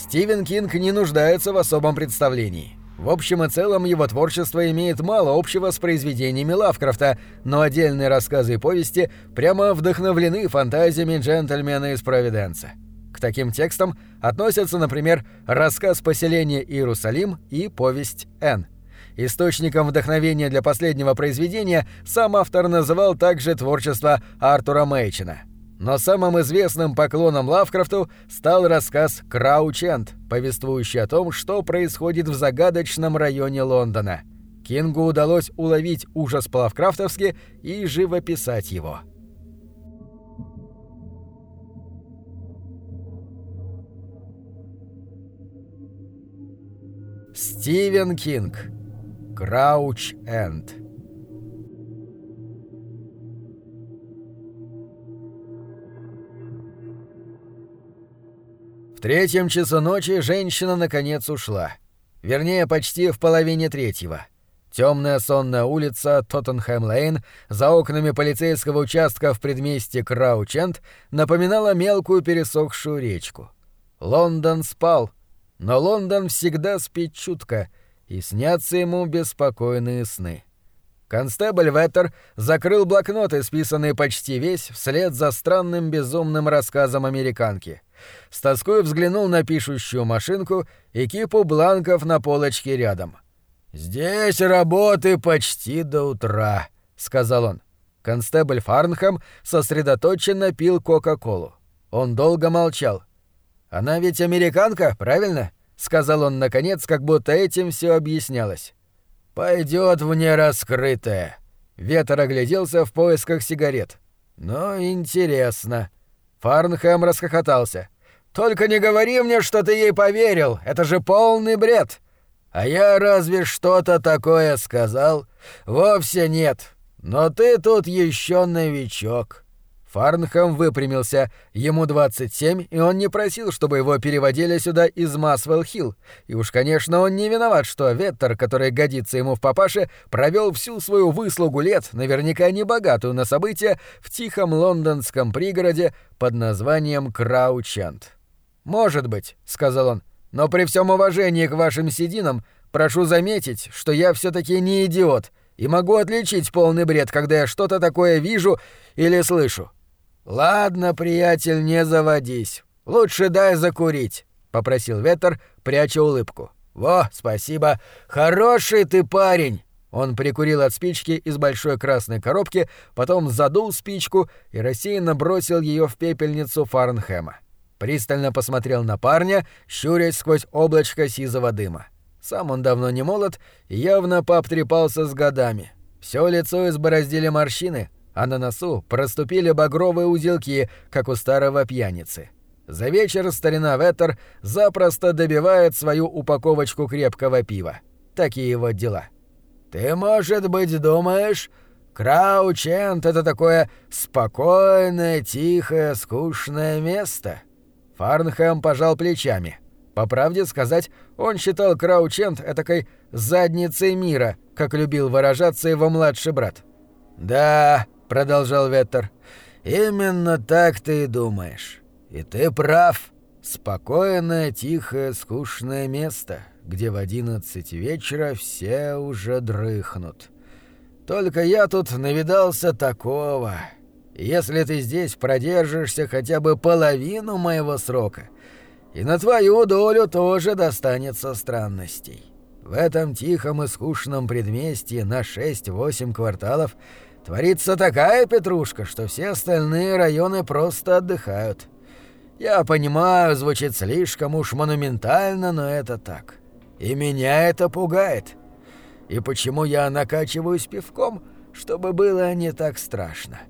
Стивен Кинг не нуждается в особом представлении. В общем и целом его творчество имеет мало общего с произведениями Лавкрафта, но отдельные рассказы и повести прямо вдохновлены фантазиями джентльмена из Провиденса. К таким текстам относятся, например, рассказ «Поселение Иерусалим» и повесть «Н». Источником вдохновения для последнего произведения сам автор называл также творчество Артура Мэйчина – но самым известным поклоном Лавкрафту стал рассказ «Краученд», повествующий о том, что происходит в загадочном районе Лондона. Кингу удалось уловить ужас по-лавкрафтовски и живописать его. Стивен Кинг. Крауч-Энд. В третьем часу ночи женщина наконец ушла. Вернее, почти в половине третьего. Темная сонная улица Тоттенхэм-Лейн за окнами полицейского участка в предместье Краученд напоминала мелкую пересохшую речку. Лондон спал, но Лондон всегда спит чутко, и снятся ему беспокойные сны. Констебль Веттер закрыл блокнот, исписанный почти весь, вслед за странным безумным рассказом американки — с тоской взглянул на пишущую машинку и кипу бланков на полочке рядом. «Здесь работы почти до утра», — сказал он. Констебль Фарнхэм сосредоточенно пил Кока-Колу. Он долго молчал. «Она ведь американка, правильно?» — сказал он наконец, как будто этим все объяснялось. «Пойдет в нераскрытое». Ветер огляделся в поисках сигарет. «Но интересно». Фарнхэм расхохотался. «Только не говори мне, что ты ей поверил, это же полный бред!» «А я разве что-то такое сказал?» «Вовсе нет. Но ты тут еще новичок». Фарнхэм выпрямился. Ему 27, и он не просил, чтобы его переводили сюда из Масвелл-Хилл. И уж, конечно, он не виноват, что Веттер, который годится ему в папаше, провел всю свою выслугу лет, наверняка небогатую на события, в тихом лондонском пригороде под названием Краучант. «Может быть», — сказал он, — «но при всем уважении к вашим сединам прошу заметить, что я все таки не идиот» и могу отличить полный бред, когда я что-то такое вижу или слышу. «Ладно, приятель, не заводись. Лучше дай закурить», — попросил Ветер, пряча улыбку. «Во, спасибо. Хороший ты парень!» Он прикурил от спички из большой красной коробки, потом задул спичку и рассеянно бросил ее в пепельницу Фарнхэма. Пристально посмотрел на парня, щурясь сквозь облачко сизого дыма. Сам он давно не молод и явно пообтрепался с годами. Все лицо избороздили морщины, а на носу проступили багровые узелки, как у старого пьяницы. За вечер старина Веттер запросто добивает свою упаковочку крепкого пива. Такие его дела. «Ты, может быть, думаешь, Краучент — это такое спокойное, тихое, скучное место?» Фарнхэм пожал плечами. По правде сказать, он считал Краучент этакой «задницей мира», как любил выражаться его младший брат. «Да», продолжал Веттер. «Именно так ты и думаешь. И ты прав. Спокойное, тихое, скучное место, где в одиннадцать вечера все уже дрыхнут. Только я тут навидался такого. Если ты здесь продержишься хотя бы половину моего срока, и на твою долю тоже достанется странностей. В этом тихом и скучном предместье на шесть-восемь кварталов – Творится такая петрушка, что все остальные районы просто отдыхают. Я понимаю, звучит слишком уж монументально, но это так. И меня это пугает. И почему я накачиваюсь пивком, чтобы было не так страшно?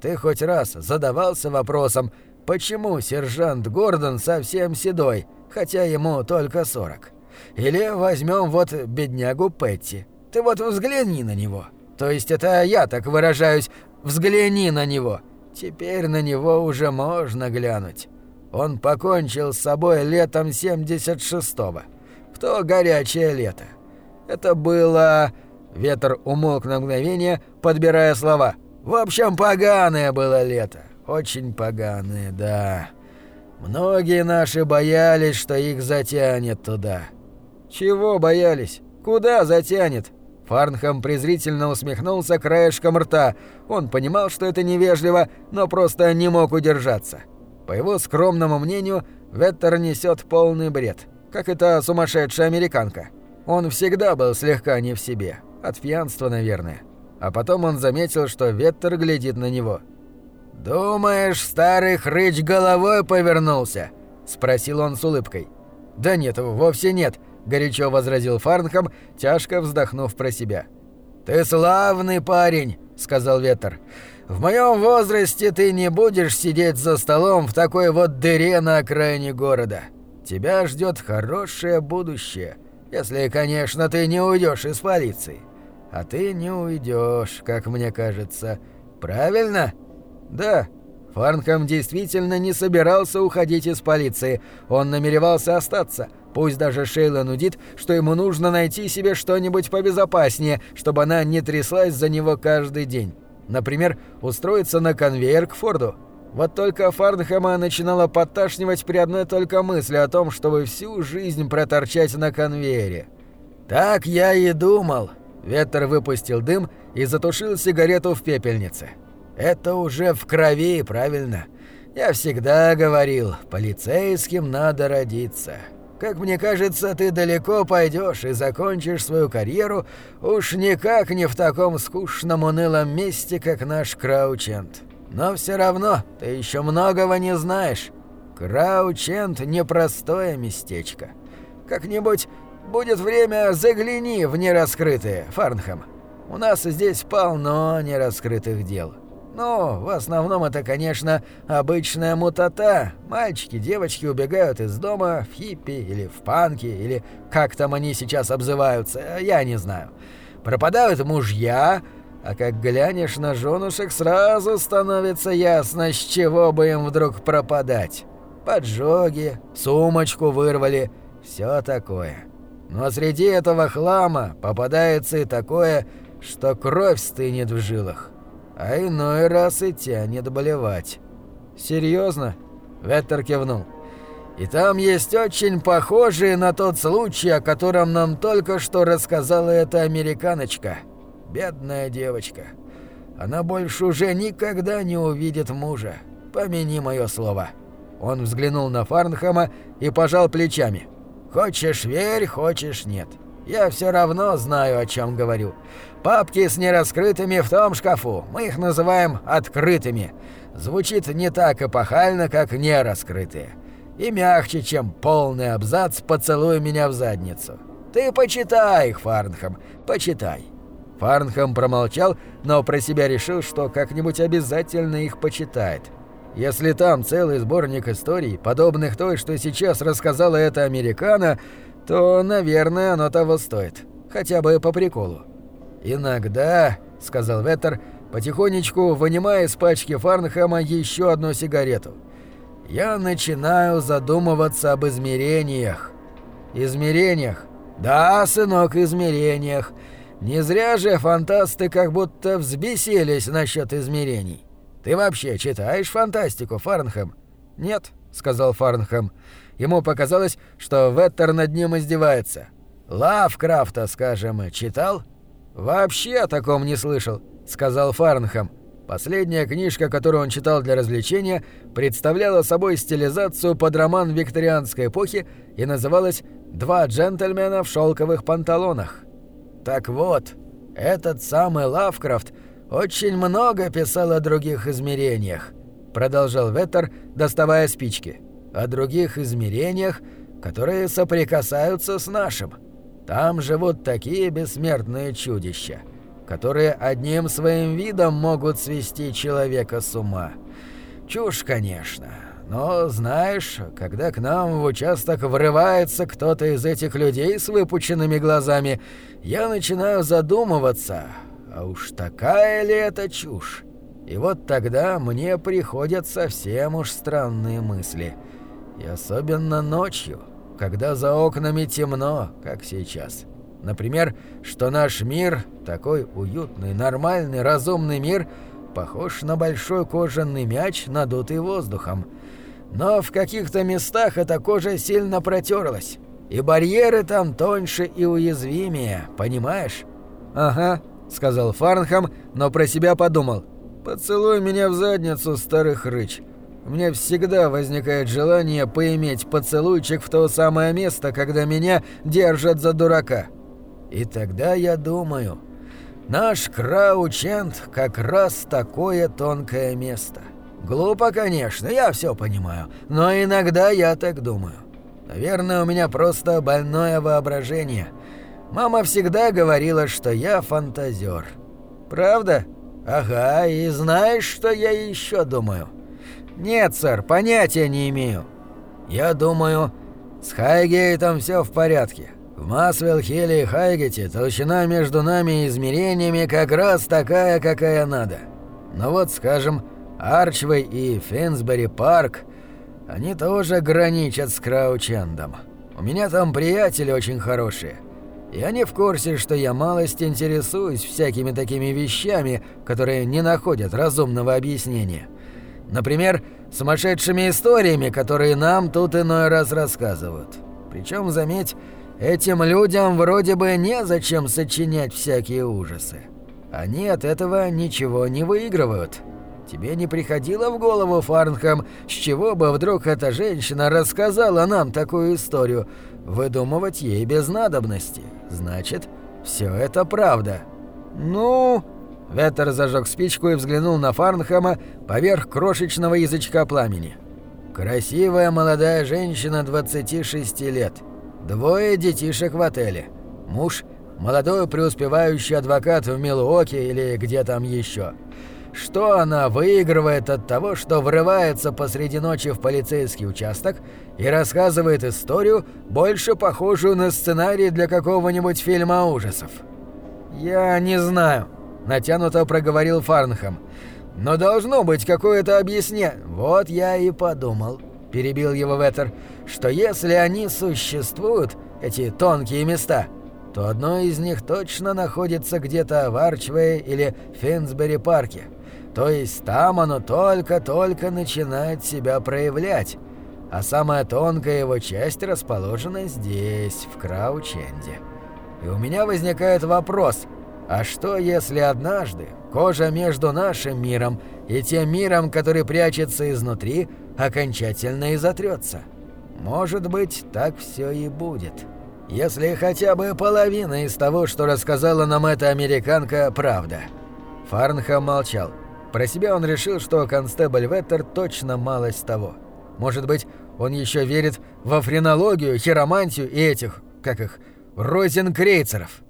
Ты хоть раз задавался вопросом, почему сержант Гордон совсем седой, хотя ему только 40? Или возьмем вот беднягу Петти. Ты вот взгляни на него. — то есть это я так выражаюсь. Взгляни на него. Теперь на него уже можно глянуть. Он покончил с собой летом 76-го. В то горячее лето. Это было... Ветер умолк на мгновение, подбирая слова. В общем, поганое было лето. Очень поганое, да. Многие наши боялись, что их затянет туда». «Чего боялись? Куда затянет?» Фарнхам презрительно усмехнулся краешком рта. Он понимал, что это невежливо, но просто не мог удержаться. По его скромному мнению, Веттер несет полный бред, как эта сумасшедшая американка. Он всегда был слегка не в себе, от пьянства, наверное. А потом он заметил, что Веттер глядит на него. «Думаешь, старый хрыч головой повернулся?» – спросил он с улыбкой. «Да нет, вовсе нет», – горячо возразил Фарнхам, тяжко вздохнув про себя. «Ты славный парень», – сказал Веттер. «В моем возрасте ты не будешь сидеть за столом в такой вот дыре на окраине города. Тебя ждет хорошее будущее, если, конечно, ты не уйдешь из полиции. А ты не уйдешь, как мне кажется. Правильно?» «Да», Фарнхам действительно не собирался уходить из полиции, он намеревался остаться, пусть даже Шейла нудит, что ему нужно найти себе что-нибудь побезопаснее, чтобы она не тряслась за него каждый день. Например, устроиться на конвейер к Форду. Вот только Фарнхэма начинала подташнивать при одной только мысли о том, чтобы всю жизнь проторчать на конвейере. «Так я и думал», — Ветер выпустил дым и затушил сигарету в пепельнице. Это уже в крови, правильно? Я всегда говорил, полицейским надо родиться. Как мне кажется, ты далеко пойдешь и закончишь свою карьеру уж никак не в таком скучном унылом месте, как наш Краучент. Но все равно ты еще многого не знаешь. Краучент – непростое местечко. Как-нибудь будет время, загляни в нераскрытые, Фарнхам. У нас здесь полно нераскрытых дел. Ну, в основном это, конечно, обычная мутата. Мальчики, девочки убегают из дома в хиппи или в панки, или как там они сейчас обзываются, я не знаю. Пропадают мужья, а как глянешь на женушек, сразу становится ясно, с чего бы им вдруг пропадать. Поджоги, сумочку вырвали, все такое. Но среди этого хлама попадается и такое, что кровь стынет в жилах а иной раз и тянет болевать. «Серьезно?» – Веттер кивнул. «И там есть очень похожие на тот случай, о котором нам только что рассказала эта американочка. Бедная девочка. Она больше уже никогда не увидит мужа. Помяни мое слово». Он взглянул на Фарнхама и пожал плечами. «Хочешь верь, хочешь нет. Я все равно знаю, о чем говорю. Папки с нераскрытыми в том шкафу. Мы их называем открытыми. Звучит не так эпохально, как нераскрытые. И мягче, чем полный абзац «Поцелуй меня в задницу». Ты почитай их, Фарнхам, почитай. Фарнхам промолчал, но про себя решил, что как-нибудь обязательно их почитает. Если там целый сборник историй, подобных той, что сейчас рассказала эта американо, то, наверное, оно того стоит. Хотя бы по приколу. «Иногда», — сказал Веттер, потихонечку вынимая из пачки Фарнхэма еще одну сигарету, «я начинаю задумываться об измерениях». «Измерениях?» «Да, сынок, измерениях. Не зря же фантасты как будто взбесились насчет измерений. Ты вообще читаешь фантастику, Фарнхэм?» «Нет», — сказал Фарнхэм. Ему показалось, что Веттер над ним издевается. «Лавкрафта, скажем, читал?» «Вообще о таком не слышал», — сказал Фарнхам. Последняя книжка, которую он читал для развлечения, представляла собой стилизацию под роман викторианской эпохи и называлась «Два джентльмена в шелковых панталонах». Так вот, этот самый Лавкрафт очень много писал о других измерениях, продолжал Веттер, доставая спички. О других измерениях, которые соприкасаются с нашим. Там живут такие бессмертные чудища, которые одним своим видом могут свести человека с ума. Чушь, конечно. Но, знаешь, когда к нам в участок врывается кто-то из этих людей с выпученными глазами, я начинаю задумываться, а уж такая ли это чушь? И вот тогда мне приходят совсем уж странные мысли. И особенно ночью когда за окнами темно, как сейчас. Например, что наш мир, такой уютный, нормальный, разумный мир, похож на большой кожаный мяч, надутый воздухом. Но в каких-то местах эта кожа сильно протерлась. И барьеры там тоньше и уязвимее, понимаешь? «Ага», — сказал Фарнхам, но про себя подумал. «Поцелуй меня в задницу, старый хрыч. Меня всегда возникает желание поиметь поцелуйчик в то самое место, когда меня держат за дурака. И тогда я думаю, наш Краучент как раз такое тонкое место. Глупо, конечно, я все понимаю, но иногда я так думаю. Наверное, у меня просто больное воображение. Мама всегда говорила, что я фантазер. Правда? Ага, и знаешь, что я еще думаю?» «Нет, сэр, понятия не имею». «Я думаю, с Хайгейтом все в порядке. В Масвелл-Хилле и Хайгете толщина между нами и измерениями как раз такая, какая надо. Но вот, скажем, Арчвей и Финсбери-парк, они тоже граничат с Краучендом. У меня там приятели очень хорошие». И они в курсе, что я малость интересуюсь всякими такими вещами, которые не находят разумного объяснения. Например, сумасшедшими историями, которые нам тут иной раз рассказывают. Причем, заметь, этим людям вроде бы незачем сочинять всякие ужасы. Они от этого ничего не выигрывают. Тебе не приходило в голову, Фарнхам, с чего бы вдруг эта женщина рассказала нам такую историю? Выдумывать ей без надобности. Значит, все это правда. Ну... Веттер зажег спичку и взглянул на Фарнхэма поверх крошечного язычка пламени. «Красивая молодая женщина 26 лет. Двое детишек в отеле. Муж – молодой преуспевающий адвокат в Милуоке или где там еще. Что она выигрывает от того, что врывается посреди ночи в полицейский участок и рассказывает историю, больше похожую на сценарий для какого-нибудь фильма ужасов? Я не знаю натянуто проговорил Фарнхам. «Но должно быть какое-то объяснение». «Вот я и подумал», — перебил его Веттер, «что если они существуют, эти тонкие места, то одно из них точно находится где-то в Арчвее или Финсбери-парке. То есть там оно только-только начинает себя проявлять, а самая тонкая его часть расположена здесь, в Краученде. И у меня возникает вопрос — а что, если однажды кожа между нашим миром и тем миром, который прячется изнутри, окончательно изотрется? Может быть, так все и будет. Если хотя бы половина из того, что рассказала нам эта американка, правда. Фарнхам молчал. Про себя он решил, что констебль Веттер точно малость того. Может быть, он еще верит во френологию, хиромантию и этих, как их, розенкрейцеров.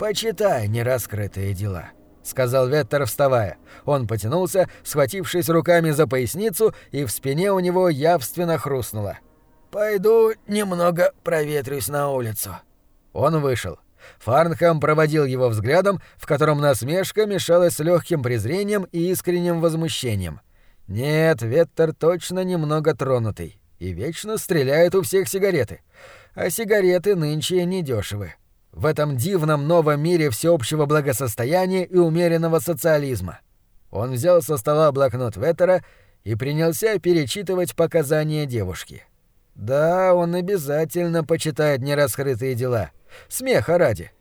«Почитай нераскрытые дела», — сказал Веттер, вставая. Он потянулся, схватившись руками за поясницу, и в спине у него явственно хрустнуло. «Пойду немного проветрюсь на улицу». Он вышел. Фарнхам проводил его взглядом, в котором насмешка мешалась с легким презрением и искренним возмущением. Нет, Веттер точно немного тронутый. И вечно стреляет у всех сигареты. А сигареты нынче недешевы в этом дивном новом мире всеобщего благосостояния и умеренного социализма. Он взял со стола блокнот Веттера и принялся перечитывать показания девушки. Да, он обязательно почитает нераскрытые дела. Смеха ради.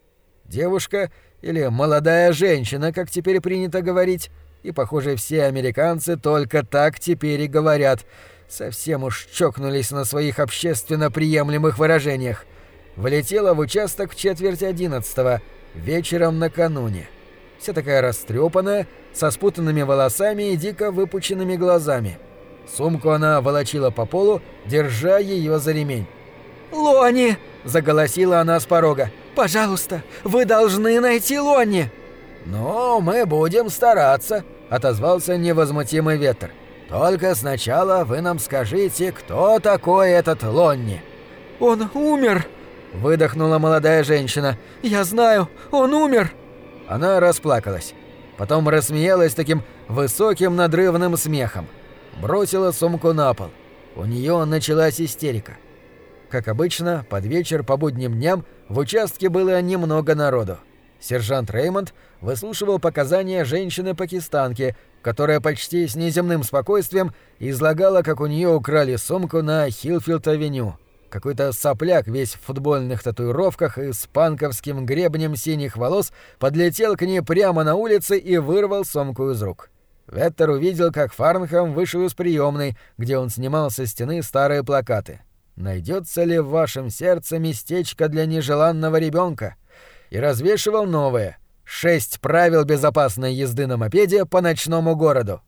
Девушка или молодая женщина, как теперь принято говорить, и, похоже, все американцы только так теперь и говорят, совсем уж чокнулись на своих общественно приемлемых выражениях – влетела в участок в четверть одиннадцатого, вечером накануне. Вся такая растрепанная, со спутанными волосами и дико выпученными глазами. Сумку она волочила по полу, держа ее за ремень. «Лони!» – заголосила она с порога. «Пожалуйста, вы должны найти Лонни!» «Ну, мы будем стараться», – отозвался невозмутимый ветер. «Только сначала вы нам скажите, кто такой этот Лонни?» «Он умер!» Выдохнула молодая женщина. «Я знаю, он умер!» Она расплакалась. Потом рассмеялась таким высоким надрывным смехом. Бросила сумку на пол. У нее началась истерика. Как обычно, под вечер по будним дням в участке было немного народу. Сержант Реймонд выслушивал показания женщины-пакистанки, которая почти с неземным спокойствием излагала, как у нее украли сумку на Хилфилд-авеню. Какой-то сопляк, весь в футбольных татуировках и с панковским гребнем синих волос, подлетел к ней прямо на улице и вырвал сумку из рук. Веттер увидел, как Фарнхам вышел из приемной, где он снимал со стены старые плакаты. «Найдется ли в вашем сердце местечко для нежеланного ребенка? И развешивал новые «Шесть правил безопасной езды на мопеде по ночному городу».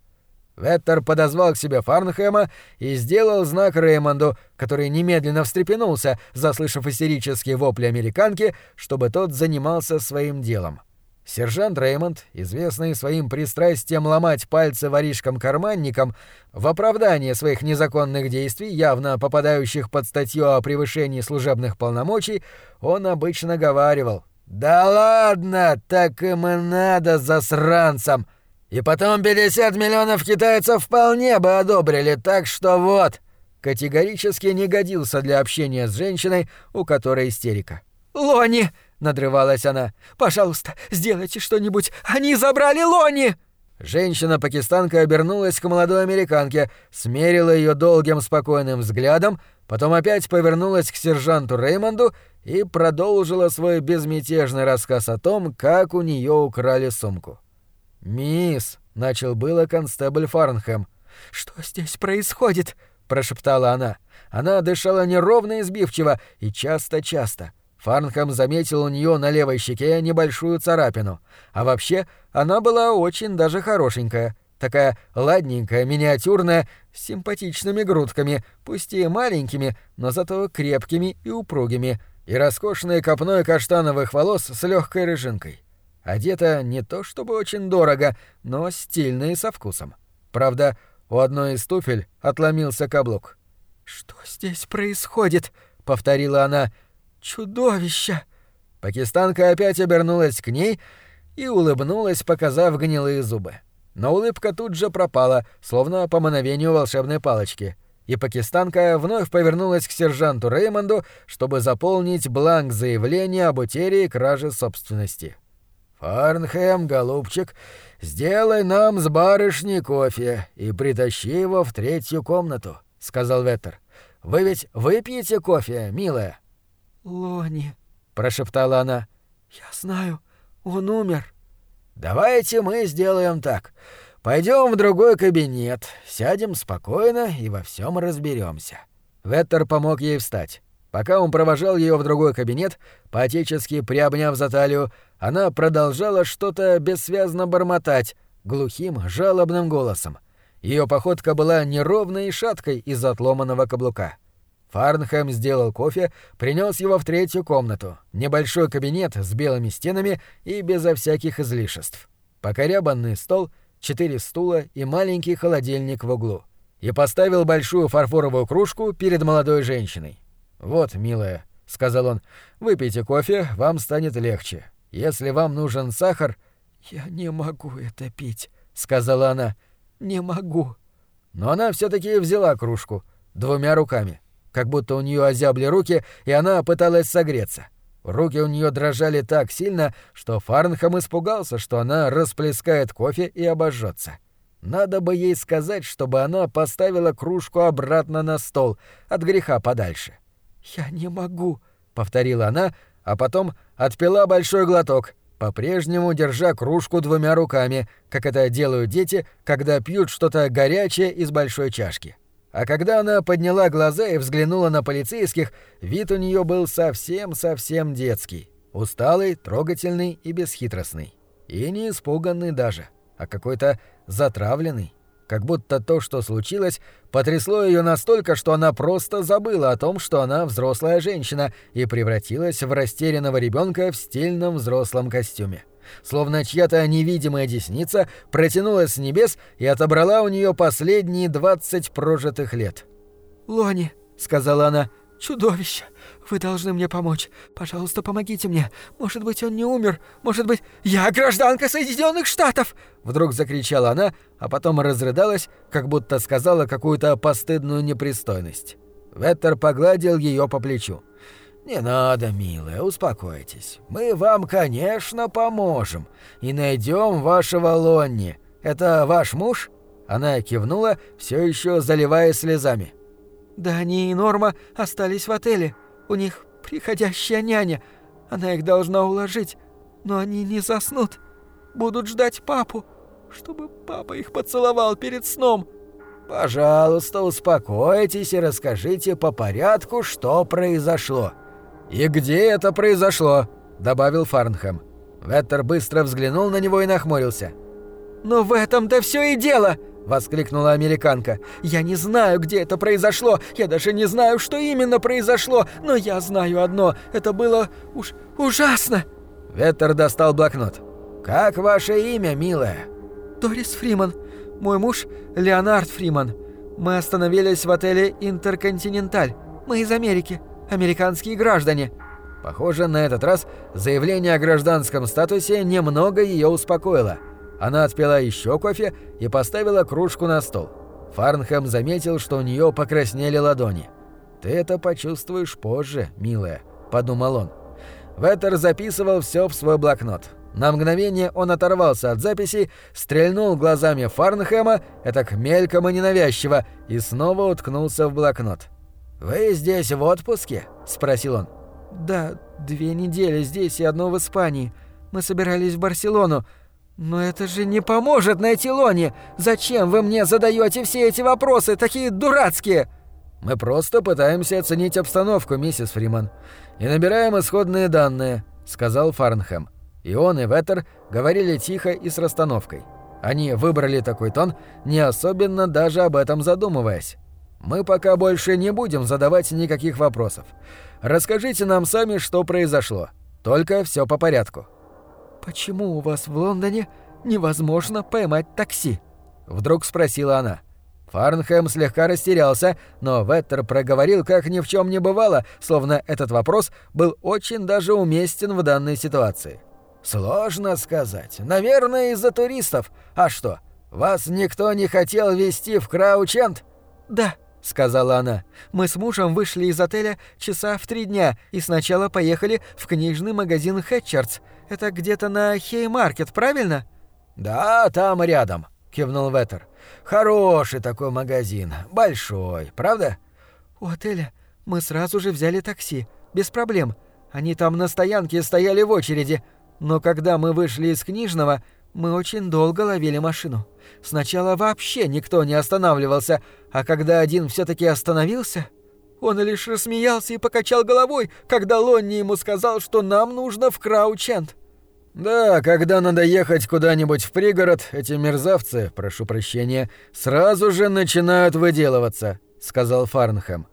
Веттер подозвал к себе Фарнхэма и сделал знак Реймонду, который немедленно встрепенулся, заслышав истерические вопли американки, чтобы тот занимался своим делом. Сержант Реймонд, известный своим пристрастием ломать пальцы воришкам-карманникам, в оправдание своих незаконных действий, явно попадающих под статью о превышении служебных полномочий, он обычно говаривал «Да ладно, так им и надо, засранцам!» И потом 50 миллионов китайцев вполне бы одобрили, так что вот...» Категорически не годился для общения с женщиной, у которой истерика. «Лони!» — надрывалась она. «Пожалуйста, сделайте что-нибудь! Они забрали Лони!» Женщина-пакистанка обернулась к молодой американке, смерила ее долгим спокойным взглядом, потом опять повернулась к сержанту Реймонду и продолжила свой безмятежный рассказ о том, как у нее украли сумку. «Мисс», — начал было констебль Фарнхэм. «Что здесь происходит?» — прошептала она. Она дышала неровно и сбивчиво, и часто-часто. Фарнхэм заметил у нее на левой щеке небольшую царапину. А вообще, она была очень даже хорошенькая. Такая ладненькая, миниатюрная, с симпатичными грудками, пусть и маленькими, но зато крепкими и упругими, и роскошной копной каштановых волос с легкой рыжинкой. Одета не то чтобы очень дорого, но стильно и со вкусом. Правда, у одной из туфель отломился каблук. «Что здесь происходит?» — повторила она. «Чудовище!» Пакистанка опять обернулась к ней и улыбнулась, показав гнилые зубы. Но улыбка тут же пропала, словно по мановению волшебной палочки. И пакистанка вновь повернулась к сержанту Реймонду, чтобы заполнить бланк заявления об утере и краже собственности. «Фарнхэм, голубчик, сделай нам с барышней кофе и притащи его в третью комнату», — сказал Веттер. «Вы ведь выпьете кофе, милая?» «Лони», — прошептала она. «Я знаю, он умер». «Давайте мы сделаем так. Пойдем в другой кабинет, сядем спокойно и во всем разберемся». Веттер помог ей встать. Пока он провожал ее в другой кабинет, поотечески приобняв за талию, она продолжала что-то бессвязно бормотать, глухим, жалобным голосом. Ее походка была неровной и шаткой из-за отломанного каблука. Фарнхэм сделал кофе, принес его в третью комнату, небольшой кабинет с белыми стенами и безо всяких излишеств. Покорябанный стол, четыре стула и маленький холодильник в углу. И поставил большую фарфоровую кружку перед молодой женщиной. «Вот, милая», — сказал он, — «выпейте кофе, вам станет легче. Если вам нужен сахар...» «Я не могу это пить», — сказала она. «Не могу». Но она все таки взяла кружку двумя руками, как будто у нее озябли руки, и она пыталась согреться. Руки у нее дрожали так сильно, что Фарнхам испугался, что она расплескает кофе и обожжется. Надо бы ей сказать, чтобы она поставила кружку обратно на стол, от греха подальше. «Я не могу», — повторила она, а потом отпила большой глоток, по-прежнему держа кружку двумя руками, как это делают дети, когда пьют что-то горячее из большой чашки. А когда она подняла глаза и взглянула на полицейских, вид у нее был совсем-совсем детский. Усталый, трогательный и бесхитростный. И не испуганный даже, а какой-то затравленный как будто то, что случилось, потрясло ее настолько, что она просто забыла о том, что она взрослая женщина, и превратилась в растерянного ребенка в стильном взрослом костюме. Словно чья-то невидимая десница протянулась с небес и отобрала у нее последние двадцать прожитых лет. «Лони», — сказала она, — «чудовище! Вы должны мне помочь. Пожалуйста, помогите мне. Может быть, он не умер. Может быть, я гражданка Соединенных Штатов!» Вдруг закричала она, а потом разрыдалась, как будто сказала какую-то постыдную непристойность. Веттер погладил ее по плечу. «Не надо, милая, успокойтесь. Мы вам, конечно, поможем. И найдем вашего Лонни. Это ваш муж?» Она кивнула, все еще заливая слезами. «Да они и Норма остались в отеле. У них приходящая няня. Она их должна уложить. Но они не заснут. Будут ждать папу, чтобы папа их поцеловал перед сном». «Пожалуйста, успокойтесь и расскажите по порядку, что произошло». «И где это произошло?» — добавил Фарнхэм. Веттер быстро взглянул на него и нахмурился. «Но в этом-то все и дело!» — воскликнула американка. «Я не знаю, где это произошло, я даже не знаю, что именно произошло, но я знаю одно — это было уж ужасно!» Веттер достал блокнот. «Как ваше имя, милая?» «Дорис Фриман. Мой муж — Леонард Фриман. Мы остановились в отеле «Интерконтиненталь». Мы из Америки. Американские граждане». Похоже, на этот раз заявление о гражданском статусе немного ее успокоило — она отпила еще кофе и поставила кружку на стол. Фарнхэм заметил, что у нее покраснели ладони. «Ты это почувствуешь позже, милая», — подумал он. Веттер записывал все в свой блокнот. На мгновение он оторвался от записи, стрельнул глазами Фарнхэма, это мельком и ненавязчиво, и снова уткнулся в блокнот. «Вы здесь в отпуске?» — спросил он. «Да, две недели здесь и одно в Испании. Мы собирались в Барселону, «Но это же не поможет найти Лони! Зачем вы мне задаете все эти вопросы, такие дурацкие?» «Мы просто пытаемся оценить обстановку, миссис Фриман, и набираем исходные данные», — сказал Фарнхэм. И он, и Веттер говорили тихо и с расстановкой. Они выбрали такой тон, не особенно даже об этом задумываясь. «Мы пока больше не будем задавать никаких вопросов. Расскажите нам сами, что произошло. Только все по порядку». «Почему у вас в Лондоне невозможно поймать такси?» Вдруг спросила она. Фарнхэм слегка растерялся, но Веттер проговорил, как ни в чем не бывало, словно этот вопрос был очень даже уместен в данной ситуации. «Сложно сказать. Наверное, из-за туристов. А что, вас никто не хотел везти в Краучент?» «Да», — сказала она. «Мы с мужем вышли из отеля часа в три дня и сначала поехали в книжный магазин Хэтчардс. Это где-то на Хеймаркет, правильно?» «Да, там рядом», — кивнул Веттер. «Хороший такой магазин, большой, правда?» «У отеля мы сразу же взяли такси, без проблем. Они там на стоянке стояли в очереди. Но когда мы вышли из книжного, мы очень долго ловили машину. Сначала вообще никто не останавливался, а когда один все таки остановился, он лишь рассмеялся и покачал головой, когда Лонни ему сказал, что нам нужно в Краучент. «Да, когда надо ехать куда-нибудь в пригород, эти мерзавцы, прошу прощения, сразу же начинают выделываться», — сказал Фарнхэм.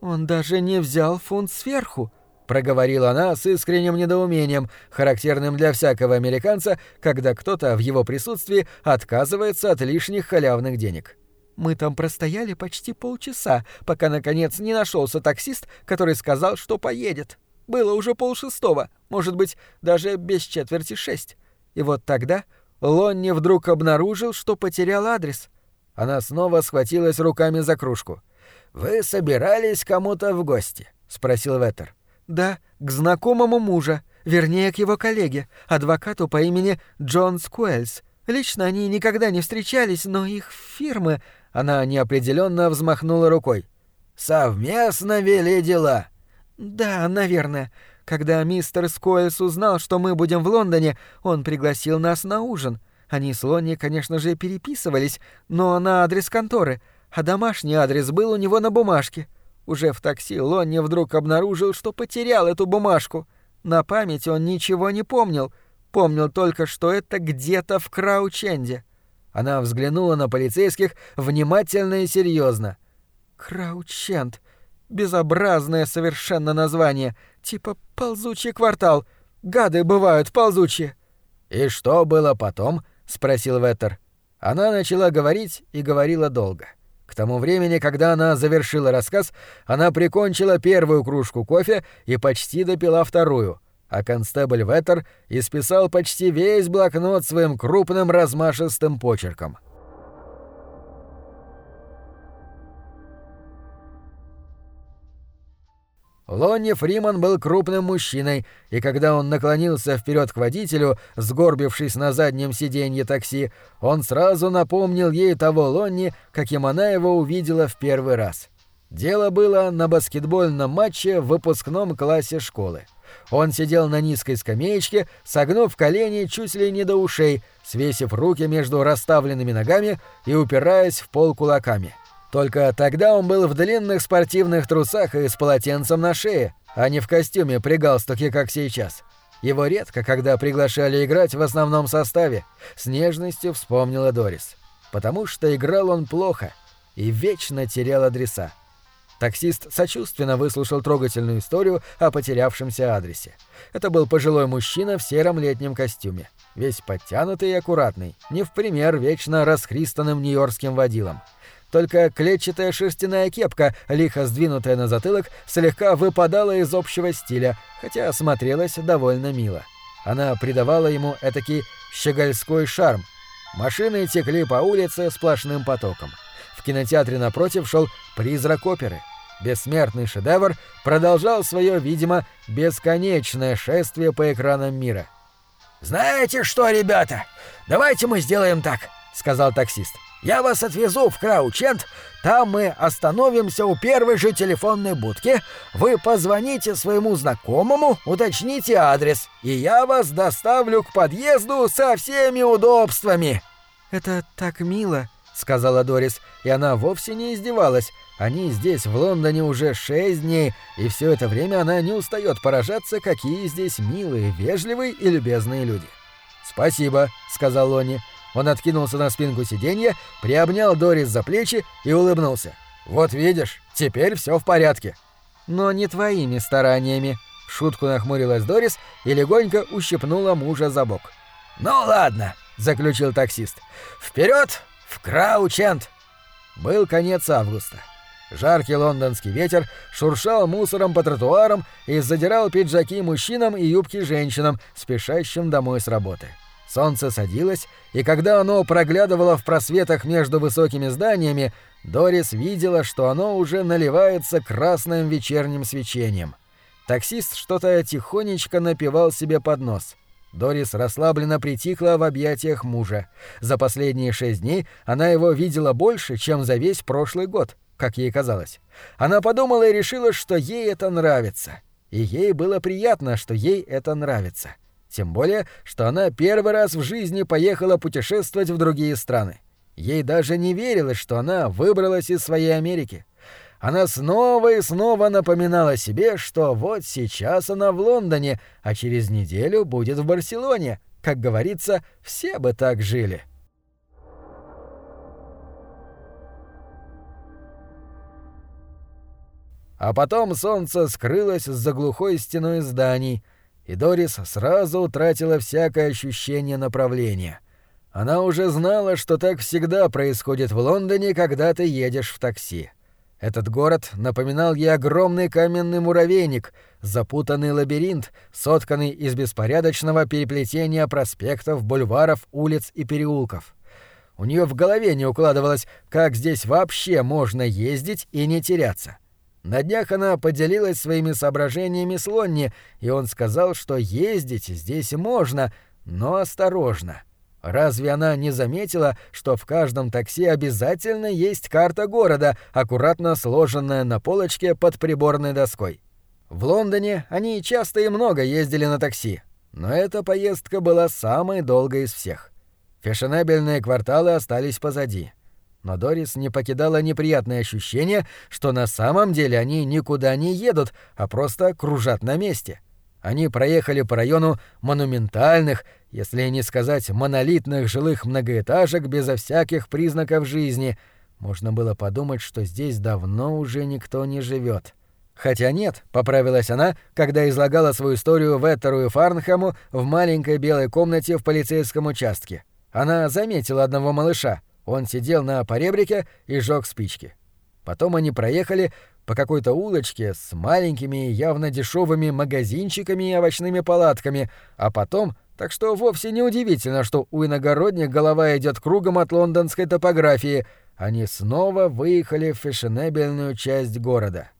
«Он даже не взял фунт сверху», — проговорила она с искренним недоумением, характерным для всякого американца, когда кто-то в его присутствии отказывается от лишних халявных денег. «Мы там простояли почти полчаса, пока, наконец, не нашелся таксист, который сказал, что поедет». Было уже полшестого, может быть, даже без четверти шесть. И вот тогда Лонни вдруг обнаружил, что потерял адрес. Она снова схватилась руками за кружку. «Вы собирались кому-то в гости?» — спросил Веттер. «Да, к знакомому мужа, вернее, к его коллеге, адвокату по имени Джон Скуэльс. Лично они никогда не встречались, но их фирмы...» Она неопределенно взмахнула рукой. «Совместно вели дела», «Да, наверное. Когда мистер Скойлс узнал, что мы будем в Лондоне, он пригласил нас на ужин. Они с Лонни, конечно же, переписывались, но на адрес конторы, а домашний адрес был у него на бумажке. Уже в такси Лонни вдруг обнаружил, что потерял эту бумажку. На память он ничего не помнил. Помнил только, что это где-то в Краученде. Она взглянула на полицейских внимательно и серьезно. «Краученд», Безобразное совершенно название. Типа ползучий квартал. Гады бывают ползучие. «И что было потом?» — спросил Веттер. Она начала говорить и говорила долго. К тому времени, когда она завершила рассказ, она прикончила первую кружку кофе и почти допила вторую, а констебль Веттер исписал почти весь блокнот своим крупным размашистым почерком. Лонни Фриман был крупным мужчиной, и когда он наклонился вперед к водителю, сгорбившись на заднем сиденье такси, он сразу напомнил ей того Лонни, каким она его увидела в первый раз. Дело было на баскетбольном матче в выпускном классе школы. Он сидел на низкой скамеечке, согнув колени чуть ли не до ушей, свесив руки между расставленными ногами и упираясь в пол кулаками. Только тогда он был в длинных спортивных трусах и с полотенцем на шее, а не в костюме при галстуке, как сейчас. Его редко, когда приглашали играть в основном составе, с нежностью вспомнила Дорис. Потому что играл он плохо и вечно терял адреса. Таксист сочувственно выслушал трогательную историю о потерявшемся адресе. Это был пожилой мужчина в сером летнем костюме, весь подтянутый и аккуратный, не в пример вечно расхристанным нью-йоркским водилом. Только клетчатая шерстяная кепка, лихо сдвинутая на затылок, слегка выпадала из общего стиля, хотя смотрелась довольно мило. Она придавала ему этакий щегольской шарм. Машины текли по улице сплошным потоком. В кинотеатре напротив шел «Призрак оперы». Бессмертный шедевр продолжал свое, видимо, бесконечное шествие по экранам мира. «Знаете что, ребята, давайте мы сделаем так», — сказал таксист. Я вас отвезу в Краучент, там мы остановимся у первой же телефонной будки, вы позвоните своему знакомому, уточните адрес, и я вас доставлю к подъезду со всеми удобствами». «Это так мило», — сказала Дорис, и она вовсе не издевалась. Они здесь, в Лондоне, уже шесть дней, и все это время она не устает поражаться, какие здесь милые, вежливые и любезные люди. «Спасибо», — сказал Лони. Он откинулся на спинку сиденья, приобнял Дорис за плечи и улыбнулся. «Вот видишь, теперь все в порядке». «Но не твоими стараниями», — шутку нахмурилась Дорис и легонько ущипнула мужа за бок. «Ну ладно», — заключил таксист. Вперед в Краучент!» Был конец августа. Жаркий лондонский ветер шуршал мусором по тротуарам и задирал пиджаки мужчинам и юбки женщинам, спешащим домой с работы. Солнце садилось, и когда оно проглядывало в просветах между высокими зданиями, Дорис видела, что оно уже наливается красным вечерним свечением. Таксист что-то тихонечко напевал себе под нос. Дорис расслабленно притихла в объятиях мужа. За последние шесть дней она его видела больше, чем за весь прошлый год, как ей казалось. Она подумала и решила, что ей это нравится. И ей было приятно, что ей это нравится. Тем более, что она первый раз в жизни поехала путешествовать в другие страны. Ей даже не верилось, что она выбралась из своей Америки. Она снова и снова напоминала себе, что вот сейчас она в Лондоне, а через неделю будет в Барселоне. Как говорится, все бы так жили. А потом солнце скрылось за глухой стеной зданий — и Дорис сразу утратила всякое ощущение направления. Она уже знала, что так всегда происходит в Лондоне, когда ты едешь в такси. Этот город напоминал ей огромный каменный муравейник, запутанный лабиринт, сотканный из беспорядочного переплетения проспектов, бульваров, улиц и переулков. У нее в голове не укладывалось, как здесь вообще можно ездить и не теряться. На днях она поделилась своими соображениями с Лонни, и он сказал, что ездить здесь можно, но осторожно. Разве она не заметила, что в каждом такси обязательно есть карта города, аккуратно сложенная на полочке под приборной доской? В Лондоне они часто и много ездили на такси, но эта поездка была самой долгой из всех. Фешенебельные кварталы остались позади. Но Дорис не покидало неприятное ощущение, что на самом деле они никуда не едут, а просто кружат на месте. Они проехали по району монументальных, если не сказать монолитных жилых многоэтажек безо всяких признаков жизни. Можно было подумать, что здесь давно уже никто не живет. Хотя нет, поправилась она, когда излагала свою историю Веттеру и Фарнхэму в маленькой белой комнате в полицейском участке. Она заметила одного малыша — он сидел на поребрике и жёг спички. Потом они проехали по какой-то улочке с маленькими, явно дешевыми магазинчиками и овощными палатками, а потом, так что вовсе не удивительно, что у иногородних голова идет кругом от лондонской топографии, они снова выехали в фешенебельную часть города.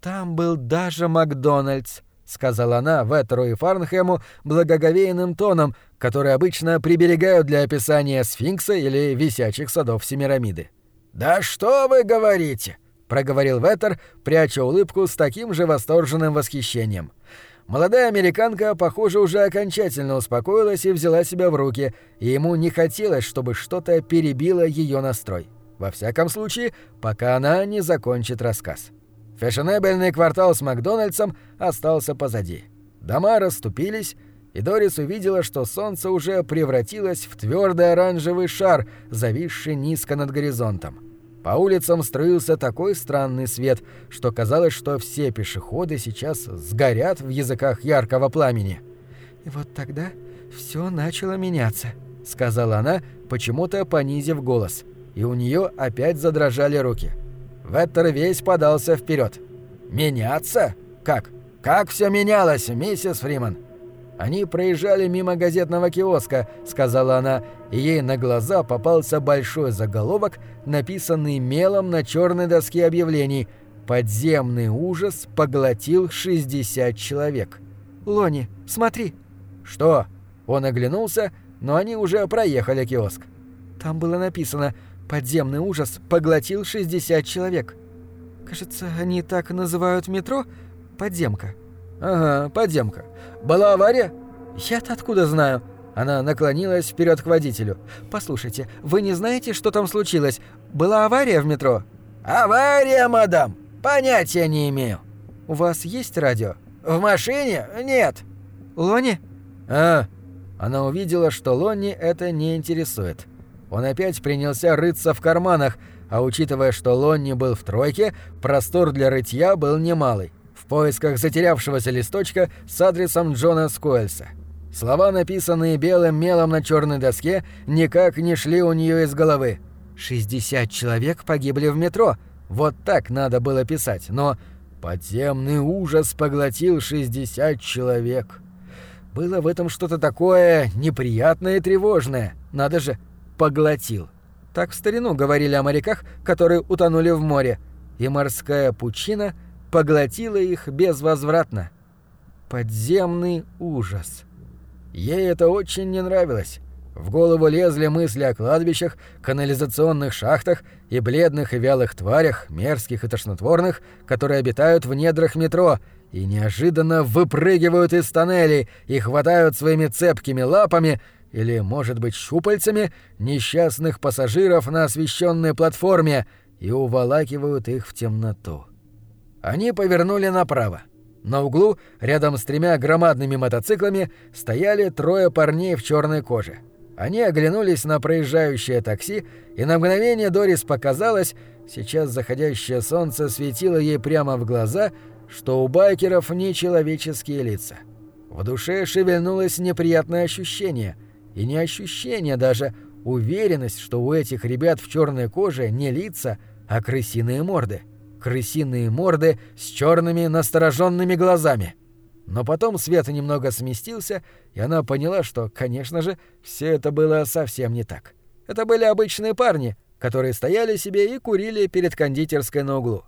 Там был даже Макдональдс, сказала она Веттеру и Фарнхэму благоговейным тоном, который обычно приберегают для описания сфинкса или висячих садов Семирамиды. «Да что вы говорите?» — проговорил Веттер, пряча улыбку с таким же восторженным восхищением. Молодая американка, похоже, уже окончательно успокоилась и взяла себя в руки, и ему не хотелось, чтобы что-то перебило ее настрой. Во всяком случае, пока она не закончит рассказ. Фешенебельный квартал с Макдональдсом остался позади. Дома расступились, и Дорис увидела, что солнце уже превратилось в твердый оранжевый шар, зависший низко над горизонтом. По улицам струился такой странный свет, что казалось, что все пешеходы сейчас сгорят в языках яркого пламени. «И вот тогда все начало меняться», — сказала она, почему-то понизив голос, и у нее опять задрожали руки. Веттер весь подался вперед. «Меняться? Как? Как все менялось, миссис Фриман?» «Они проезжали мимо газетного киоска», — сказала она, и ей на глаза попался большой заголовок, написанный мелом на черной доске объявлений. «Подземный ужас поглотил 60 человек». «Лони, смотри!» «Что?» Он оглянулся, но они уже проехали киоск. Там было написано Подземный ужас поглотил 60 человек. Кажется, они так называют метро? Подземка. Ага, подземка. Была авария? Я-то откуда знаю? Она наклонилась вперед к водителю. «Послушайте, вы не знаете, что там случилось? Была авария в метро?» «Авария, мадам! Понятия не имею». «У вас есть радио?» «В машине? Нет». «Лонни?» «А?» Она увидела, что Лонни это не интересует. Он опять принялся рыться в карманах, а учитывая, что Лонни был в тройке, простор для рытья был немалый. В поисках затерявшегося листочка с адресом Джона Скуэльса. Слова, написанные белым мелом на черной доске, никак не шли у нее из головы. «60 человек погибли в метро». Вот так надо было писать, но «подземный ужас поглотил 60 человек». Было в этом что-то такое неприятное и тревожное. Надо же, поглотил. Так в старину говорили о моряках, которые утонули в море, и морская пучина поглотила их безвозвратно. Подземный ужас. Ей это очень не нравилось. В голову лезли мысли о кладбищах, канализационных шахтах и бледных и вялых тварях, мерзких и тошнотворных, которые обитают в недрах метро и неожиданно выпрыгивают из тоннелей и хватают своими цепкими лапами или, может быть, щупальцами несчастных пассажиров на освещенной платформе и уволакивают их в темноту. Они повернули направо. На углу, рядом с тремя громадными мотоциклами, стояли трое парней в черной коже. Они оглянулись на проезжающее такси, и на мгновение Дорис показалось, сейчас заходящее солнце светило ей прямо в глаза, что у байкеров нечеловеческие лица. В душе шевельнулось неприятное ощущение — и не ощущение даже, уверенность, что у этих ребят в черной коже не лица, а крысиные морды. Крысиные морды с черными настороженными глазами. Но потом свет немного сместился, и она поняла, что, конечно же, все это было совсем не так. Это были обычные парни, которые стояли себе и курили перед кондитерской на углу.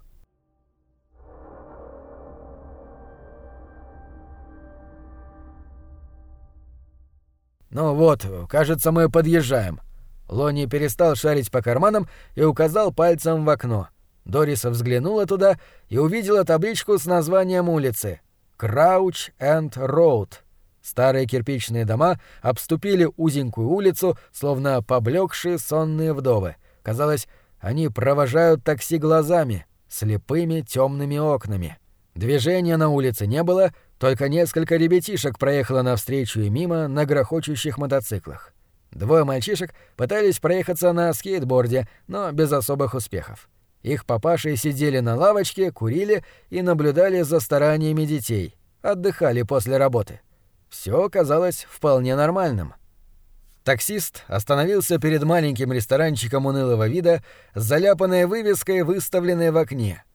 «Ну вот, кажется, мы подъезжаем». Лони перестал шарить по карманам и указал пальцем в окно. Дориса взглянула туда и увидела табличку с названием улицы «Крауч энд Роуд». Старые кирпичные дома обступили узенькую улицу, словно поблекшие сонные вдовы. Казалось, они провожают такси глазами, слепыми темными окнами. Движения на улице не было, только несколько ребятишек проехало навстречу и мимо на грохочущих мотоциклах. Двое мальчишек пытались проехаться на скейтборде, но без особых успехов. Их папаши сидели на лавочке, курили и наблюдали за стараниями детей, отдыхали после работы. Все казалось вполне нормальным. Таксист остановился перед маленьким ресторанчиком унылого вида с заляпанной вывеской, выставленной в окне —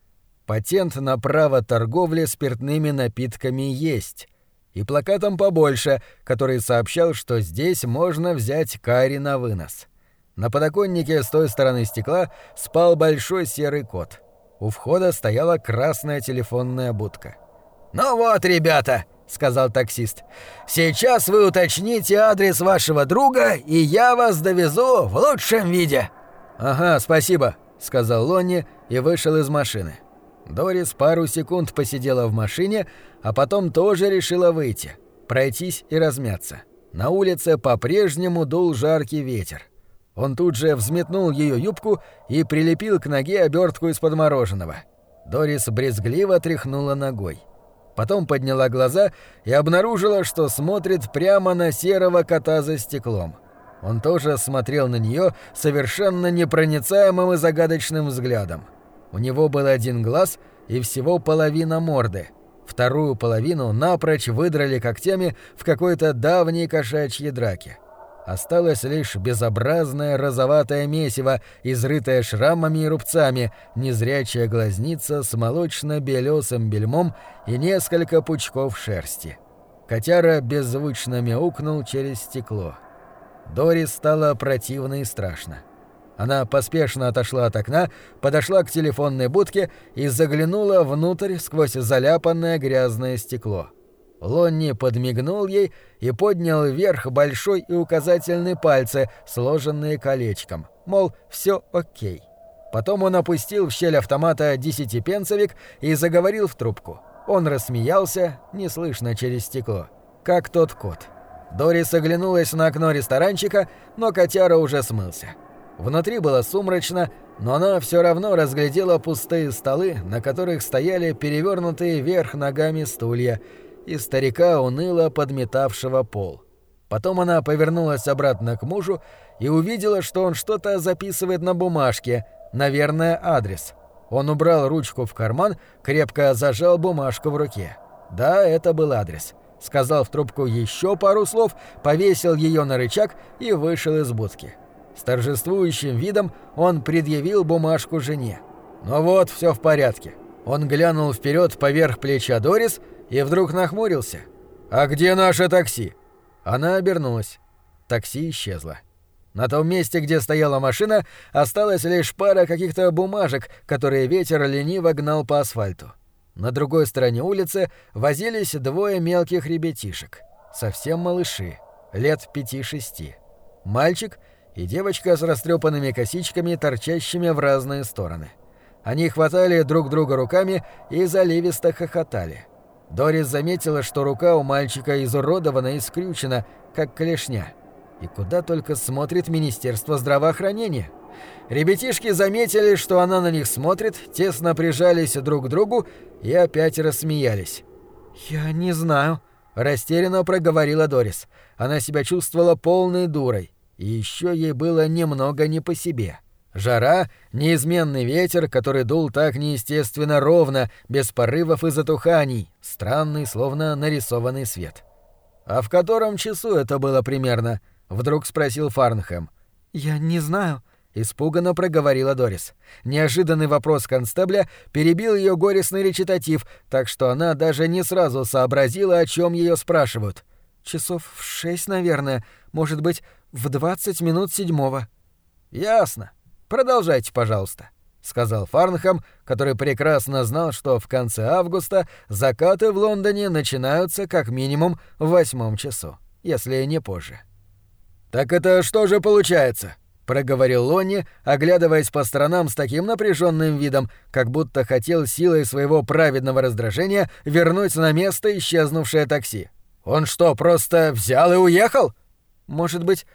Патент на право торговли спиртными напитками есть. И плакатом побольше, который сообщал, что здесь можно взять карри на вынос. На подоконнике с той стороны стекла спал большой серый кот. У входа стояла красная телефонная будка. «Ну вот, ребята», — сказал таксист, — «сейчас вы уточните адрес вашего друга, и я вас довезу в лучшем виде». «Ага, спасибо», — сказал Лонни и вышел из машины. Дорис пару секунд посидела в машине, а потом тоже решила выйти, пройтись и размяться. На улице по-прежнему дул жаркий ветер. Он тут же взметнул ее юбку и прилепил к ноге обертку из-под мороженого. Дорис брезгливо тряхнула ногой. Потом подняла глаза и обнаружила, что смотрит прямо на серого кота за стеклом. Он тоже смотрел на нее совершенно непроницаемым и загадочным взглядом. У него был один глаз и всего половина морды. Вторую половину напрочь выдрали когтями в какой-то давней кошачьей драке. Осталось лишь безобразное розоватое месиво, изрытое шрамами и рубцами, незрячая глазница с молочно-белесым бельмом и несколько пучков шерсти. Котяра беззвучно мяукнул через стекло. Дори стало противно и страшно. Она поспешно отошла от окна, подошла к телефонной будке и заглянула внутрь сквозь заляпанное грязное стекло. Лонни подмигнул ей и поднял вверх большой и указательный пальцы, сложенные колечком. Мол, все окей. Потом он опустил в щель автомата десятипенцевик и заговорил в трубку. Он рассмеялся, неслышно через стекло. Как тот кот. Дорис оглянулась на окно ресторанчика, но котяра уже смылся. Внутри было сумрачно, но она все равно разглядела пустые столы, на которых стояли перевернутые вверх ногами стулья, и старика уныло подметавшего пол. Потом она повернулась обратно к мужу и увидела, что он что-то записывает на бумажке, наверное, адрес. Он убрал ручку в карман, крепко зажал бумажку в руке. Да, это был адрес. Сказал в трубку еще пару слов, повесил ее на рычаг и вышел из будки. С торжествующим видом он предъявил бумажку жене. «Ну вот, все в порядке». Он глянул вперед поверх плеча Дорис и вдруг нахмурился. «А где наше такси?» Она обернулась. Такси исчезло. На том месте, где стояла машина, осталась лишь пара каких-то бумажек, которые ветер лениво гнал по асфальту. На другой стороне улицы возились двое мелких ребятишек. Совсем малыши, лет пяти-шести. Мальчик и девочка с растрепанными косичками, торчащими в разные стороны. Они хватали друг друга руками и заливисто хохотали. Дорис заметила, что рука у мальчика изуродована и скрючена, как клешня. И куда только смотрит Министерство здравоохранения. Ребятишки заметили, что она на них смотрит, тесно прижались друг к другу и опять рассмеялись. «Я не знаю», — растерянно проговорила Дорис. Она себя чувствовала полной дурой. И еще ей было немного не по себе. Жара, неизменный ветер, который дул так неестественно ровно, без порывов и затуханий, странный, словно нарисованный свет. «А в котором часу это было примерно?» — вдруг спросил Фарнхэм. «Я не знаю», — испуганно проговорила Дорис. Неожиданный вопрос констебля перебил ее горестный речитатив, так что она даже не сразу сообразила, о чем ее спрашивают. «Часов в шесть, наверное, может быть, в двадцать минут седьмого». «Ясно. Продолжайте, пожалуйста», — сказал Фарнхам, который прекрасно знал, что в конце августа закаты в Лондоне начинаются как минимум в восьмом часу, если не позже. «Так это что же получается?» — проговорил Лонни, оглядываясь по сторонам с таким напряженным видом, как будто хотел силой своего праведного раздражения вернуть на место исчезнувшее такси. «Он что, просто взял и уехал?» «Может быть,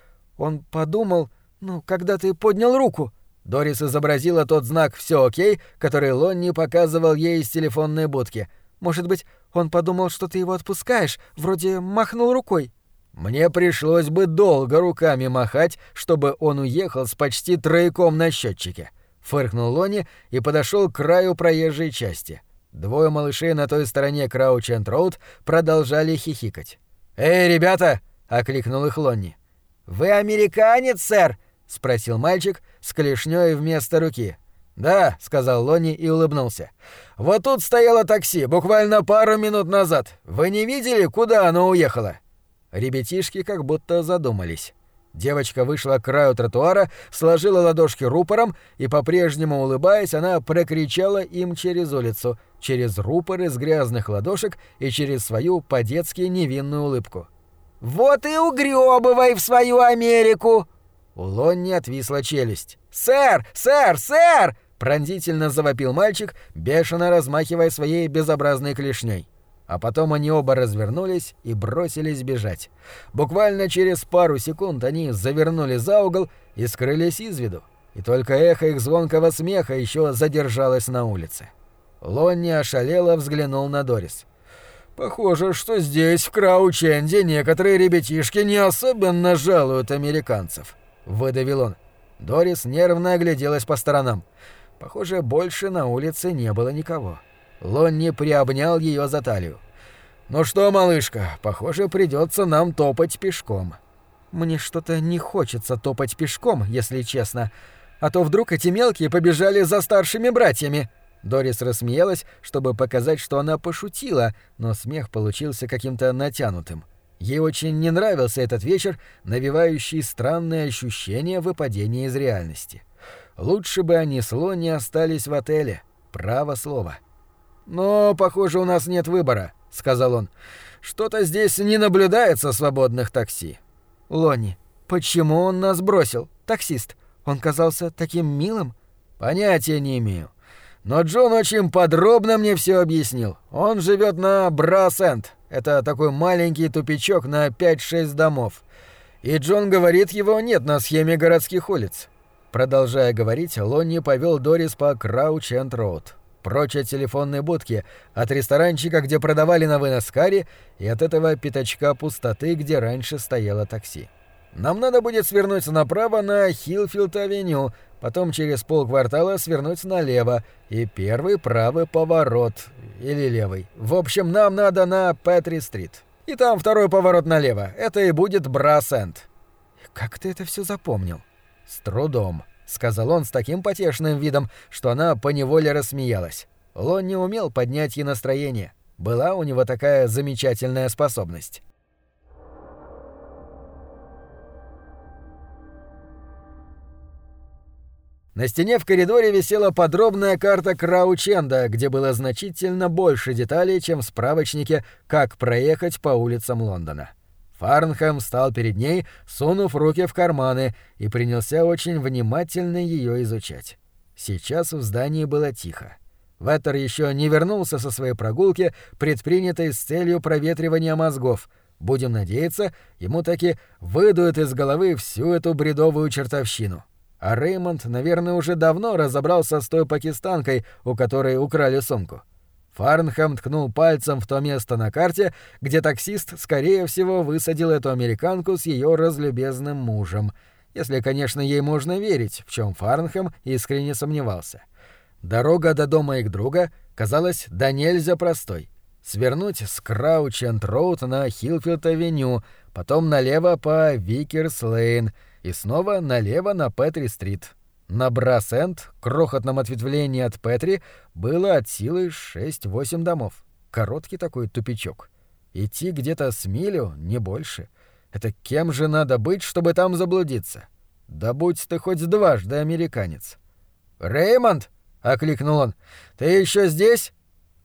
он подумал, ну, когда ты поднял руку?» Дорис изобразила тот знак «Все окей», который Лонни показывал ей из телефонной будки. «Может быть, он подумал, что ты его отпускаешь, вроде махнул рукой?» «Мне пришлось бы долго руками махать, чтобы он уехал с почти трояком на счетчике», — фыркнул Лонни и подошел к краю проезжей части. Двое малышей на той стороне Краученд-Роуд продолжали хихикать. «Эй, ребята!» — окликнул их Лонни. «Вы американец, сэр?» — спросил мальчик с клешнёй вместо руки. «Да», — сказал Лонни и улыбнулся. «Вот тут стояло такси, буквально пару минут назад. Вы не видели, куда оно уехало?» Ребятишки как будто задумались. Девочка вышла к краю тротуара, сложила ладошки рупором, и, по-прежнему улыбаясь, она прокричала им через улицу, через рупор из грязных ладошек и через свою по-детски невинную улыбку. «Вот и угрёбывай в свою Америку!» У Лонни отвисла челюсть. «Сэр! Сэр! Сэр!» — пронзительно завопил мальчик, бешено размахивая своей безобразной клешней. А потом они оба развернулись и бросились бежать. Буквально через пару секунд они завернули за угол и скрылись из виду. И только эхо их звонкого смеха еще задержалось на улице. Лонни ошалело взглянул на Дорис. «Похоже, что здесь, в Краученде, некоторые ребятишки не особенно жалуют американцев», — выдавил он. Дорис нервно огляделась по сторонам. Похоже, больше на улице не было никого. Лонни приобнял ее за талию. «Ну что, малышка, похоже, придется нам топать пешком». «Мне что-то не хочется топать пешком, если честно. А то вдруг эти мелкие побежали за старшими братьями». Дорис рассмеялась, чтобы показать, что она пошутила, но смех получился каким-то натянутым. Ей очень не нравился этот вечер, навевающий странные ощущения выпадения из реальности. Лучше бы они с Лонни остались в отеле. Право слово. «Но, похоже, у нас нет выбора», — сказал он. «Что-то здесь не наблюдается свободных такси». «Лонни, почему он нас бросил? Таксист. Он казался таким милым?» «Понятия не имею. Но Джон очень подробно мне все объяснил. Он живет на Брасент. Это такой маленький тупичок на 5-6 домов. И Джон говорит, его нет на схеме городских улиц». Продолжая говорить, Лонни повел Дорис по Крауч-Энд-Роуд прочь от телефонной будки, от ресторанчика, где продавали на вынос карри, и от этого пятачка пустоты, где раньше стояло такси. Нам надо будет свернуть направо на Хилфилд-авеню, потом через полквартала свернуть налево, и первый правый поворот, или левый. В общем, нам надо на Петри-стрит. И там второй поворот налево. Это и будет Брасент. Как ты это все запомнил? С трудом сказал он с таким потешным видом, что она поневоле рассмеялась. Лон не умел поднять ей настроение. Была у него такая замечательная способность. На стене в коридоре висела подробная карта Краученда, где было значительно больше деталей, чем в справочнике «Как проехать по улицам Лондона». Фарнхэм встал перед ней, сунув руки в карманы, и принялся очень внимательно ее изучать. Сейчас в здании было тихо. Веттер еще не вернулся со своей прогулки, предпринятой с целью проветривания мозгов. Будем надеяться, ему таки выдует из головы всю эту бредовую чертовщину. А Реймонд, наверное, уже давно разобрался с той пакистанкой, у которой украли сумку. Фарнхэм ткнул пальцем в то место на карте, где таксист, скорее всего, высадил эту американку с ее разлюбезным мужем. Если, конечно, ей можно верить, в чем Фарнхэм искренне сомневался. Дорога до дома их друга казалась донельзя простой. Свернуть с Крауч-Энд-Роуд на Хилфилд-авеню, потом налево по Викерс-Лейн и снова налево на Петри-стрит. На Брасент, крохотном ответвлении от Петри, было от силы 6-8 домов. Короткий такой тупичок. Идти где-то с милю, не больше. Это кем же надо быть, чтобы там заблудиться? Да будь ты хоть дважды американец. «Реймонд!» — окликнул он. «Ты еще здесь?»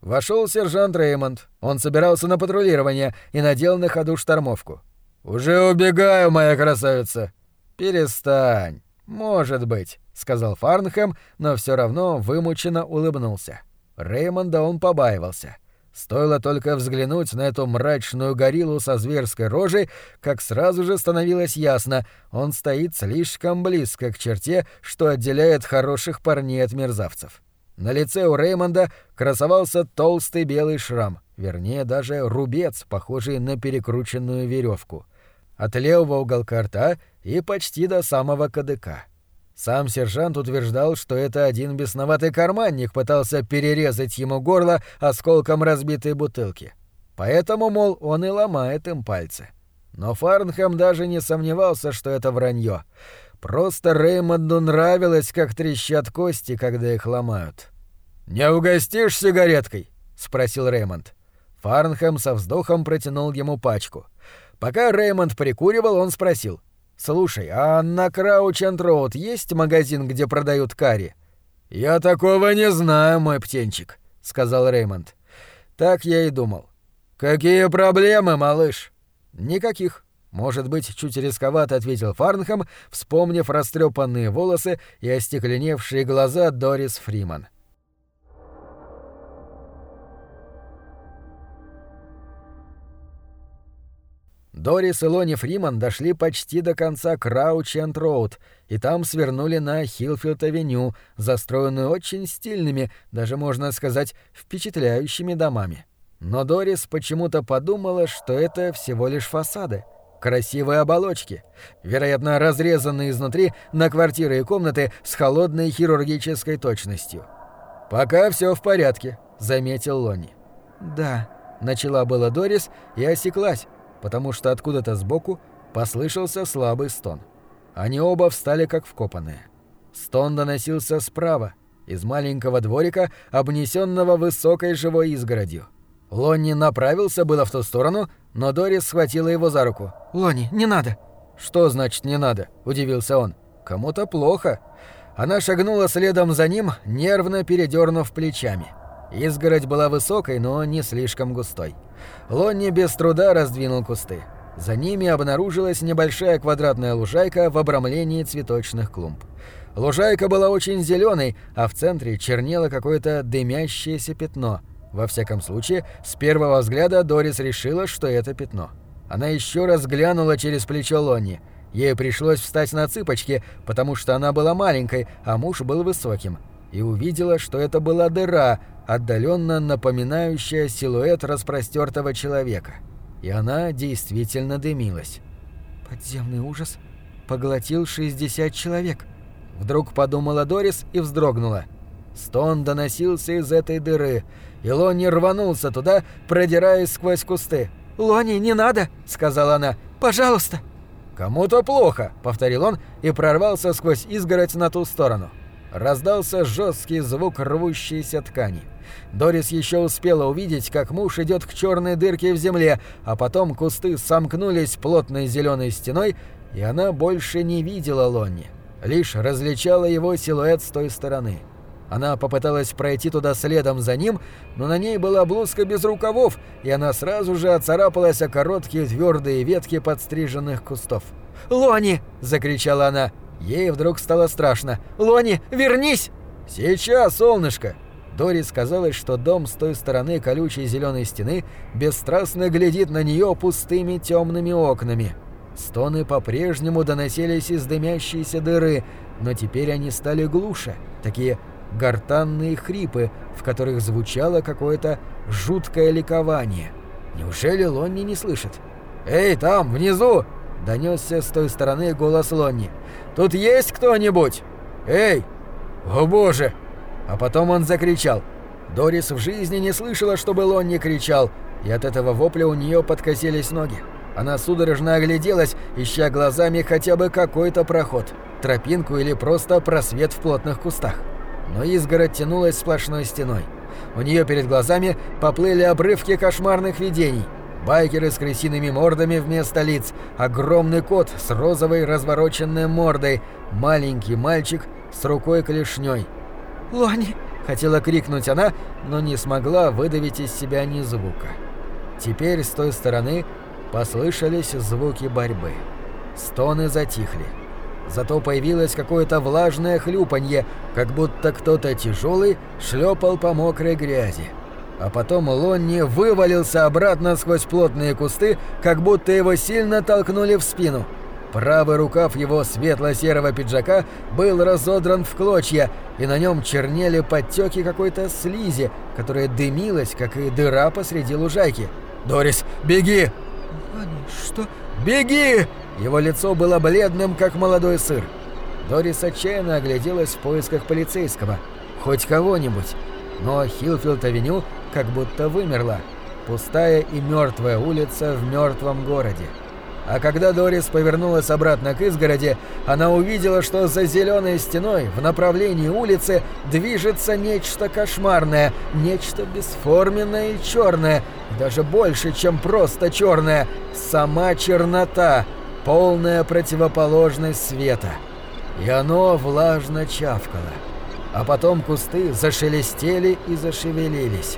Вошел сержант Реймонд. Он собирался на патрулирование и надел на ходу штормовку. «Уже убегаю, моя красавица!» «Перестань!» «Может быть», — сказал Фарнхэм, но все равно вымученно улыбнулся. Реймонда он побаивался. Стоило только взглянуть на эту мрачную гориллу со зверской рожей, как сразу же становилось ясно, он стоит слишком близко к черте, что отделяет хороших парней от мерзавцев. На лице у Реймонда красовался толстый белый шрам, вернее даже рубец, похожий на перекрученную веревку — от левого уголка рта и почти до самого кадыка. Сам сержант утверждал, что это один бесноватый карманник пытался перерезать ему горло осколком разбитой бутылки. Поэтому, мол, он и ломает им пальцы. Но Фарнхэм даже не сомневался, что это вранье. Просто Реймонду нравилось, как трещат кости, когда их ломают. «Не угостишь сигареткой?» — спросил Реймонд. Фарнхэм со вздохом протянул ему пачку — Пока Реймонд прикуривал, он спросил. «Слушай, а на Крауч-энд-Роуд есть магазин, где продают карри?» «Я такого не знаю, мой птенчик», — сказал Реймонд. «Так я и думал». «Какие проблемы, малыш?» «Никаких». «Может быть, чуть рисковато», — ответил Фарнхэм, вспомнив растрепанные волосы и остекленевшие глаза Дорис Фриман. Дорис и Лонни Фриман дошли почти до конца Крауч-энд-Роуд, и там свернули на Хилфилд-авеню, застроенную очень стильными, даже можно сказать, впечатляющими домами. Но Дорис почему-то подумала, что это всего лишь фасады. Красивые оболочки, вероятно, разрезанные изнутри на квартиры и комнаты с холодной хирургической точностью. «Пока все в порядке», — заметил Лонни. «Да», — начала была Дорис и осеклась, потому что откуда-то сбоку послышался слабый стон. Они оба встали как вкопанные. Стон доносился справа, из маленького дворика, обнесенного высокой живой изгородью. Лонни направился было в ту сторону, но Дорис схватила его за руку. «Лонни, не надо!» «Что значит «не надо»?» – удивился он. «Кому-то плохо». Она шагнула следом за ним, нервно передернув плечами. Изгородь была высокой, но не слишком густой. Лонни без труда раздвинул кусты. За ними обнаружилась небольшая квадратная лужайка в обрамлении цветочных клумб. Лужайка была очень зеленой, а в центре чернело какое-то дымящееся пятно. Во всяком случае, с первого взгляда Дорис решила, что это пятно. Она еще раз глянула через плечо Лонни. Ей пришлось встать на цыпочки, потому что она была маленькой, а муж был высоким. И увидела, что это была дыра, отдаленно напоминающая силуэт распростертого человека. И она действительно дымилась. «Подземный ужас поглотил 60 человек», — вдруг подумала Дорис и вздрогнула. Стон доносился из этой дыры, и Лонни рванулся туда, продираясь сквозь кусты. «Лонни, не надо!» — сказала она. «Пожалуйста!» «Кому-то плохо», — повторил он и прорвался сквозь изгородь на ту сторону. Раздался жесткий звук рвущейся ткани. Дорис еще успела увидеть, как муж идет к черной дырке в земле, а потом кусты сомкнулись плотной зеленой стеной, и она больше не видела Лонни, лишь различала его силуэт с той стороны. Она попыталась пройти туда следом за ним, но на ней была блузка без рукавов, и она сразу же оцарапалась о короткие твердые ветки подстриженных кустов. «Лони!» – закричала она. Ей вдруг стало страшно. «Лони, вернись!» «Сейчас, солнышко!» Дорис казалось, что дом с той стороны колючей зеленой стены бесстрастно глядит на нее пустыми темными окнами. Стоны по-прежнему доносились из дымящейся дыры, но теперь они стали глуше, такие гортанные хрипы, в которых звучало какое-то жуткое ликование. Неужели Лонни не слышит? «Эй, там, внизу!» — донесся с той стороны голос Лонни. «Тут есть кто-нибудь? Эй! О боже!» А потом он закричал. Дорис в жизни не слышала, чтобы Лонни кричал, и от этого вопля у нее подкосились ноги. Она судорожно огляделась, ища глазами хотя бы какой-то проход, тропинку или просто просвет в плотных кустах но изгородь тянулась сплошной стеной. У нее перед глазами поплыли обрывки кошмарных видений. Байкеры с крысиными мордами вместо лиц, огромный кот с розовой развороченной мордой, маленький мальчик с рукой клешней. «Лони!» — хотела крикнуть она, но не смогла выдавить из себя ни звука. Теперь с той стороны послышались звуки борьбы. Стоны затихли. Зато появилось какое-то влажное хлюпанье, как будто кто-то тяжелый шлепал по мокрой грязи. А потом Лонни вывалился обратно сквозь плотные кусты, как будто его сильно толкнули в спину. Правый рукав его светло-серого пиджака был разодран в клочья, и на нем чернели подтеки какой-то слизи, которая дымилась, как и дыра посреди лужайки. «Дорис, беги!» «Лонни, что?» «Беги!» Его лицо было бледным, как молодой сыр. Дорис отчаянно огляделась в поисках полицейского. Хоть кого-нибудь. Но Хилфилд-авеню как будто вымерла. Пустая и мертвая улица в мертвом городе. А когда Дорис повернулась обратно к изгороди, она увидела, что за зеленой стеной в направлении улицы движется нечто кошмарное, нечто бесформенное и черное, даже больше, чем просто черное, сама чернота — полная противоположность света. И оно влажно чавкало. А потом кусты зашелестели и зашевелились.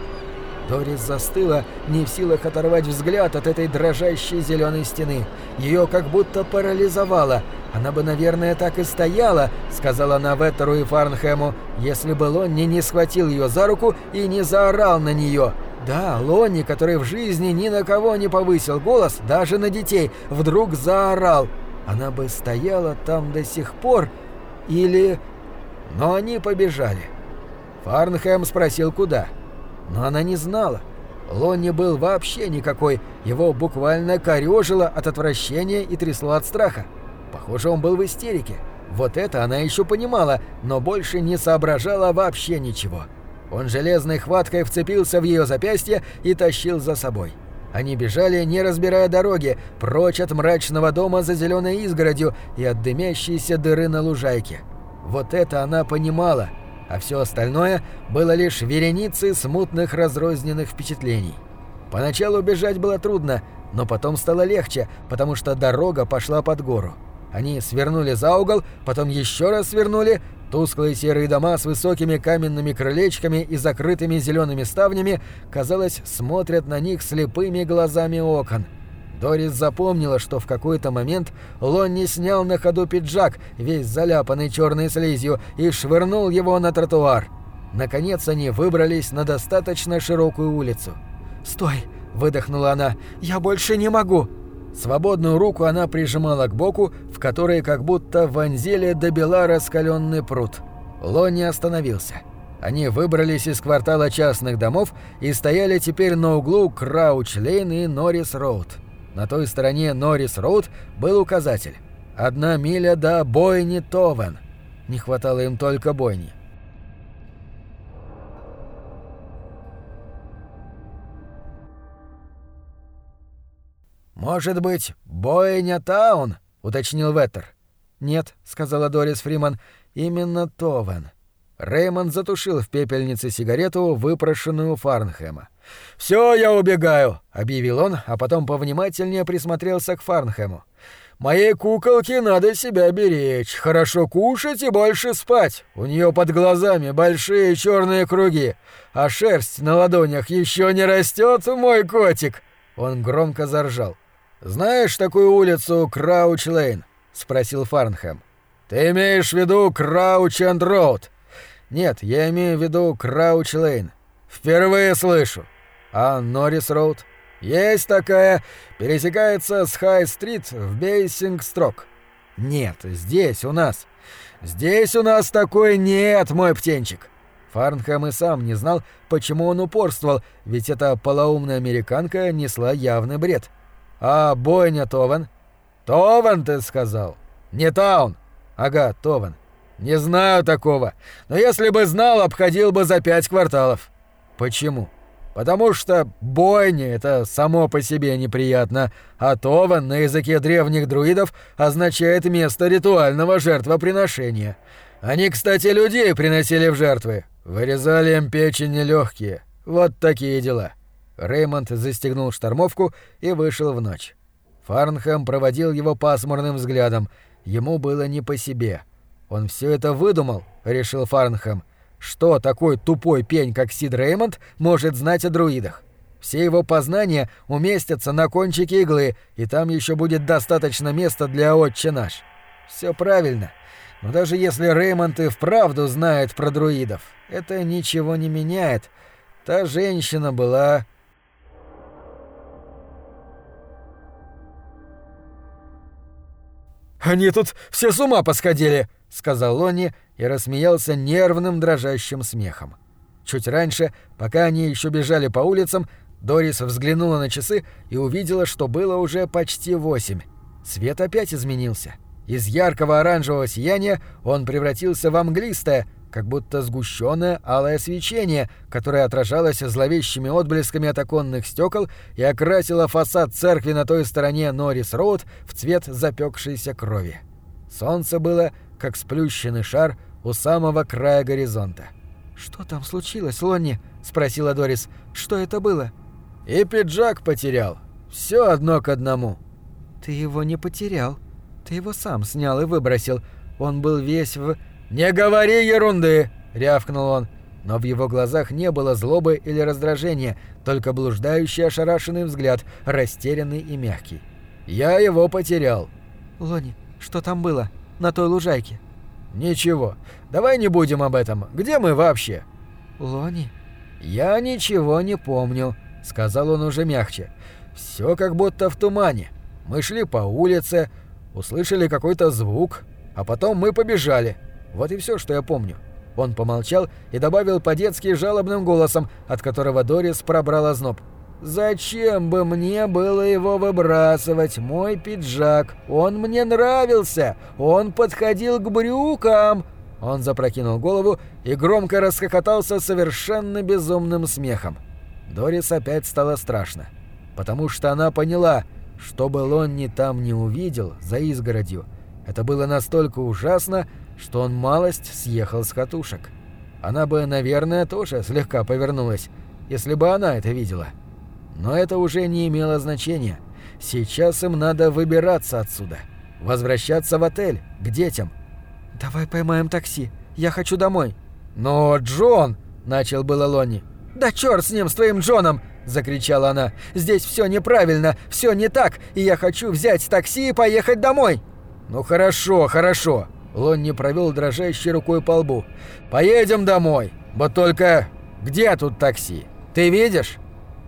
Дорис застыла, не в силах оторвать взгляд от этой дрожащей зеленой стены. Ее как будто парализовало. Она бы, наверное, так и стояла, сказала она Веттеру и Фарнхэму, если бы Лонни не схватил ее за руку и не заорал на нее. Да, Лонни, который в жизни ни на кого не повысил голос, даже на детей, вдруг заорал. Она бы стояла там до сих пор или... Но они побежали. Фарнхэм спросил, куда. — но она не знала. Лонни был вообще никакой, его буквально корёжило от отвращения и трясло от страха. Похоже, он был в истерике. Вот это она еще понимала, но больше не соображала вообще ничего. Он железной хваткой вцепился в ее запястье и тащил за собой. Они бежали, не разбирая дороги, прочь от мрачного дома за зеленой изгородью и от дымящейся дыры на лужайке. Вот это она понимала, а все остальное было лишь вереницей смутных разрозненных впечатлений. Поначалу бежать было трудно, но потом стало легче, потому что дорога пошла под гору. Они свернули за угол, потом еще раз свернули, тусклые серые дома с высокими каменными крылечками и закрытыми зелеными ставнями, казалось, смотрят на них слепыми глазами окон – Дорис запомнила, что в какой-то момент Лонни снял на ходу пиджак, весь заляпанный черной слизью, и швырнул его на тротуар. Наконец они выбрались на достаточно широкую улицу. «Стой!» – выдохнула она. «Я больше не могу!» Свободную руку она прижимала к боку, в который как будто вонзили до бела раскаленный пруд. Лонни остановился. Они выбрались из квартала частных домов и стояли теперь на углу Крауч-Лейн и Норрис-Роуд. На той стороне Норрис-Роуд был указатель. Одна миля до бойни Товен. Не хватало им только бойни. «Может быть, бойня Таун?» — уточнил Веттер. «Нет», — сказала Дорис Фриман, — «именно Товен». Реймонд затушил в пепельнице сигарету, выпрошенную Фарнхэма. «Все, я убегаю», — объявил он, а потом повнимательнее присмотрелся к Фарнхэму. «Моей куколке надо себя беречь, хорошо кушать и больше спать. У нее под глазами большие черные круги, а шерсть на ладонях еще не растет, мой котик!» Он громко заржал. «Знаешь такую улицу Крауч-Лейн?» — спросил Фарнхэм. «Ты имеешь в виду Крауч-энд-Роуд?» «Нет, я имею в виду Крауч-Лейн. Впервые слышу». А Норрис-Роуд? Есть такая. Пересекается с Хай-стрит в Бейсингстоке. Нет, здесь у нас. Здесь у нас такой нет, мой птенчик. Фарнхэм и сам не знал, почему он упорствовал, ведь эта полоумная американка несла явный бред. А бойня Тован? Тован, ты сказал? Не Таун. Ага, Тован. Не знаю такого. Но если бы знал, обходил бы за пять кварталов. Почему? Потому что бойня — это само по себе неприятно, а Тован на языке древних друидов означает место ритуального жертвоприношения. Они, кстати, людей приносили в жертвы, вырезали им печени легкие. Вот такие дела. Реймонд застегнул штормовку и вышел в ночь. Фарнхэм проводил его пасмурным взглядом. Ему было не по себе. Он все это выдумал, решил Фарнхэм. Что такой тупой пень, как Сид Реймонд, может знать о друидах? Все его познания уместятся на кончике иглы, и там еще будет достаточно места для отче наш. Все правильно. Но даже если Реймонд и вправду знает про друидов, это ничего не меняет. Та женщина была... «Они тут все с ума посходили!» — сказал Лонни и рассмеялся нервным дрожащим смехом. Чуть раньше, пока они еще бежали по улицам, Дорис взглянула на часы и увидела, что было уже почти восемь. Свет опять изменился. Из яркого оранжевого сияния он превратился в мглистое, как будто сгущенное алое свечение, которое отражалось зловещими отблесками от оконных стекол и окрасило фасад церкви на той стороне Норрис-Роуд в цвет запекшейся крови. Солнце было как сплющенный шар у самого края горизонта. «Что там случилось, Лонни?» — спросила Дорис. «Что это было?» «И пиджак потерял. Все одно к одному». Ты его не потерял. Ты его сам снял и выбросил. Он был весь в... «Не говори ерунды!» — рявкнул он. Но в его глазах не было злобы или раздражения, только блуждающий ошарашенный взгляд, растерянный и мягкий. «Я его потерял». «Лони, что там было? На той лужайке?» «Ничего. Давай не будем об этом. Где мы вообще?» «Лони?» «Я ничего не помню», — сказал он уже мягче. «Все как будто в тумане. Мы шли по улице, услышали какой-то звук, а потом мы побежали. Вот и все, что я помню». Он помолчал и добавил по-детски жалобным голосом, от которого Дорис пробрала зноб. «Зачем бы мне было его выбрасывать, мой пиджак? Он мне нравился! Он подходил к брюкам!» Он запрокинул голову и громко расхохотался совершенно безумным смехом. Дорис опять стало страшно, потому что она поняла, что бы Лонни там не увидел за изгородью, это было настолько ужасно, что он малость съехал с катушек. Она бы, наверное, тоже слегка повернулась, если бы она это видела. Но это уже не имело значения. Сейчас им надо выбираться отсюда. Возвращаться в отель, к детям. «Давай поймаем такси. Я хочу домой». «Но Джон!» – начал было Лонни. «Да черт с ним, с твоим Джоном!» – закричала она. «Здесь все неправильно, все не так, и я хочу взять такси и поехать домой!» «Ну хорошо, хорошо!» Лонни провел дрожащей рукой по лбу. «Поедем домой! Вот только где тут такси? Ты видишь?»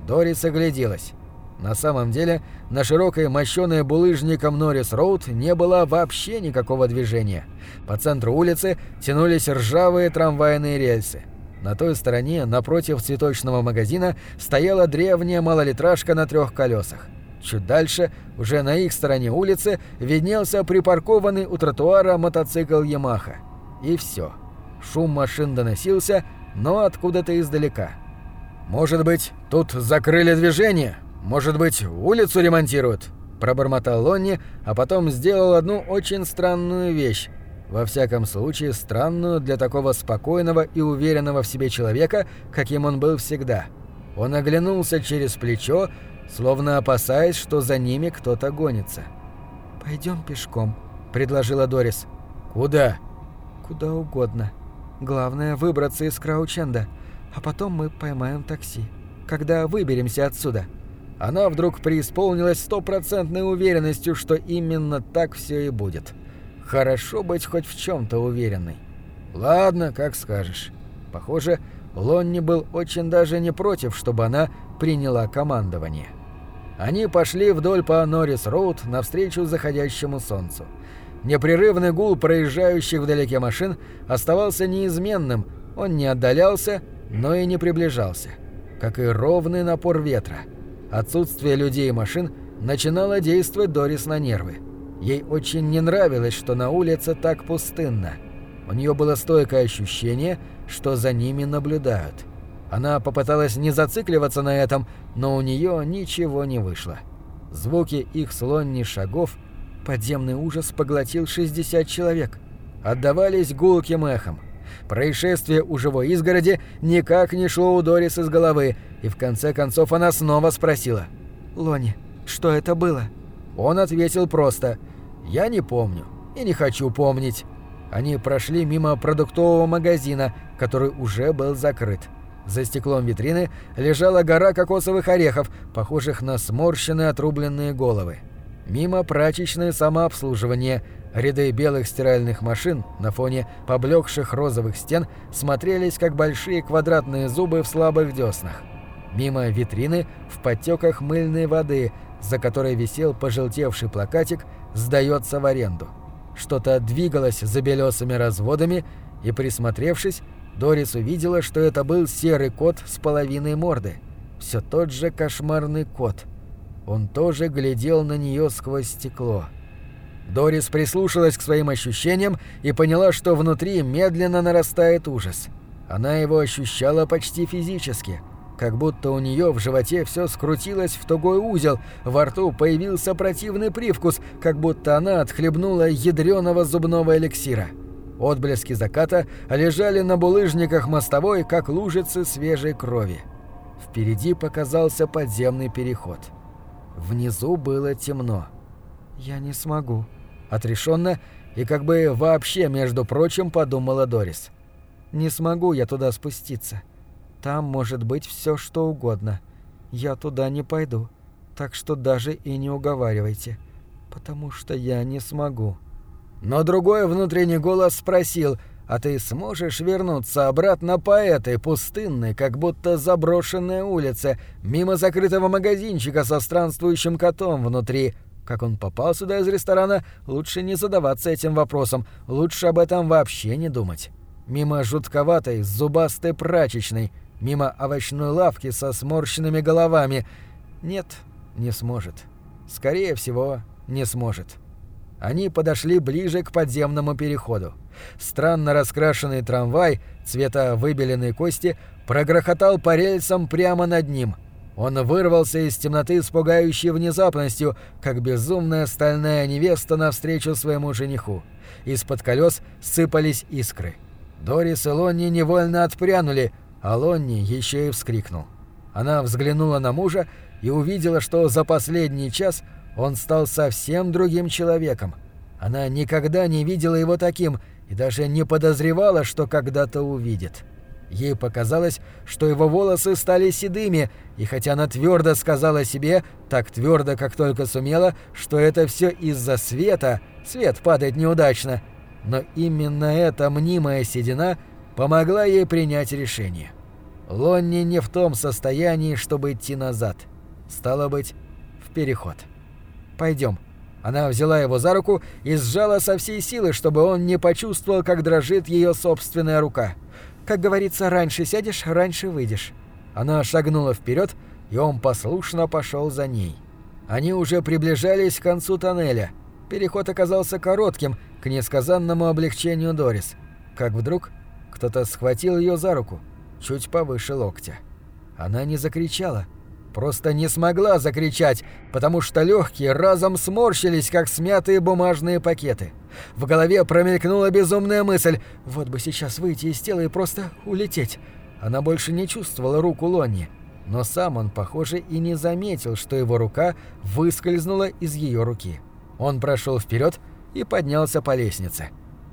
Дорис огляделась. На самом деле, на широкой, мощенной булыжником Норрис-Роуд не было вообще никакого движения. По центру улицы тянулись ржавые трамвайные рельсы. На той стороне, напротив цветочного магазина, стояла древняя малолитражка на трех колесах. Чуть дальше, уже на их стороне улицы, виднелся припаркованный у тротуара мотоцикл «Ямаха». И все. Шум машин доносился, но откуда-то издалека. «Может быть, тут закрыли движение? Может быть, улицу ремонтируют?» Пробормотал Лонни, а потом сделал одну очень странную вещь. Во всяком случае, странную для такого спокойного и уверенного в себе человека, каким он был всегда. Он оглянулся через плечо, словно опасаясь, что за ними кто-то гонится. «Пойдем пешком», — предложила Дорис. «Куда?» «Куда угодно. Главное — выбраться из Краученда, а потом мы поймаем такси. Когда выберемся отсюда». Она вдруг преисполнилась стопроцентной уверенностью, что именно так все и будет. Хорошо быть хоть в чем-то уверенной. Ладно, как скажешь. Похоже, Лонни был очень даже не против, чтобы она приняла командование. Они пошли вдоль по Норрис-Роуд навстречу заходящему солнцу. Непрерывный гул проезжающих вдалеке машин оставался неизменным, он не отдалялся, но и не приближался, как и ровный напор ветра. Отсутствие людей и машин начинало действовать Дорис на нервы. Ей очень не нравилось, что на улице так пустынно. У нее было стойкое ощущение, что за ними наблюдают. Она попыталась не зацикливаться на этом, но у нее ничего не вышло. Звуки их слонни шагов, подземный ужас поглотил 60 человек, отдавались гулким эхом. Происшествие у живой изгороди никак не шло у Дорис из головы, и в конце концов она снова спросила. «Лони, что это было?» Он ответил просто «Я не помню и не хочу помнить». Они прошли мимо продуктового магазина, который уже был закрыт. За стеклом витрины лежала гора кокосовых орехов, похожих на сморщенные отрубленные головы. Мимо прачечное самообслуживание, ряды белых стиральных машин на фоне поблекших розовых стен смотрелись как большие квадратные зубы в слабых деснах. Мимо витрины в подтеках мыльной воды, за которой висел пожелтевший плакатик «Сдается в аренду». Что-то двигалось за белесыми разводами, и, присмотревшись, Дорис увидела, что это был серый кот с половиной морды. Все тот же кошмарный кот. Он тоже глядел на нее сквозь стекло. Дорис прислушалась к своим ощущениям и поняла, что внутри медленно нарастает ужас. Она его ощущала почти физически, как будто у нее в животе все скрутилось в тугой узел, во рту появился противный привкус, как будто она отхлебнула ядреного зубного эликсира. Отблески заката лежали на булыжниках мостовой, как лужицы свежей крови. Впереди показался подземный переход. Внизу было темно. «Я не смогу», — отрешенно и как бы вообще, между прочим, подумала Дорис. «Не смогу я туда спуститься. Там может быть все что угодно. Я туда не пойду, так что даже и не уговаривайте, потому что я не смогу». Но другой внутренний голос спросил, «А ты сможешь вернуться обратно по этой пустынной, как будто заброшенной улице, мимо закрытого магазинчика со странствующим котом внутри?» Как он попал сюда из ресторана, лучше не задаваться этим вопросом, лучше об этом вообще не думать. Мимо жутковатой, зубастой прачечной, мимо овощной лавки со сморщенными головами. Нет, не сможет. Скорее всего, не сможет. Они подошли ближе к подземному переходу. Странно раскрашенный трамвай цвета выбеленной кости прогрохотал по рельсам прямо над ним. Он вырвался из темноты с пугающей внезапностью, как безумная стальная невеста навстречу своему жениху. Из-под колес сыпались искры. Дорис и Лонни невольно отпрянули, а Лонни еще и вскрикнул. Она взглянула на мужа и увидела, что за последний час он стал совсем другим человеком. Она никогда не видела его таким и даже не подозревала, что когда-то увидит. Ей показалось, что его волосы стали седыми, и хотя она твердо сказала себе, так твердо, как только сумела, что это все из-за света, свет падает неудачно, но именно эта мнимая седина помогла ей принять решение. Лонни не в том состоянии, чтобы идти назад. Стало быть, в переход. «Пойдем». Она взяла его за руку и сжала со всей силы, чтобы он не почувствовал, как дрожит ее собственная рука. Как говорится, раньше сядешь, раньше выйдешь. Она шагнула вперед, и он послушно пошел за ней. Они уже приближались к концу тоннеля. Переход оказался коротким, к несказанному облегчению Дорис. Как вдруг кто-то схватил ее за руку, чуть повыше локтя. Она не закричала, просто не смогла закричать, потому что легкие разом сморщились, как смятые бумажные пакеты. В голове промелькнула безумная мысль «Вот бы сейчас выйти из тела и просто улететь». Она больше не чувствовала руку Лонни, но сам он, похоже, и не заметил, что его рука выскользнула из ее руки. Он прошел вперед и поднялся по лестнице.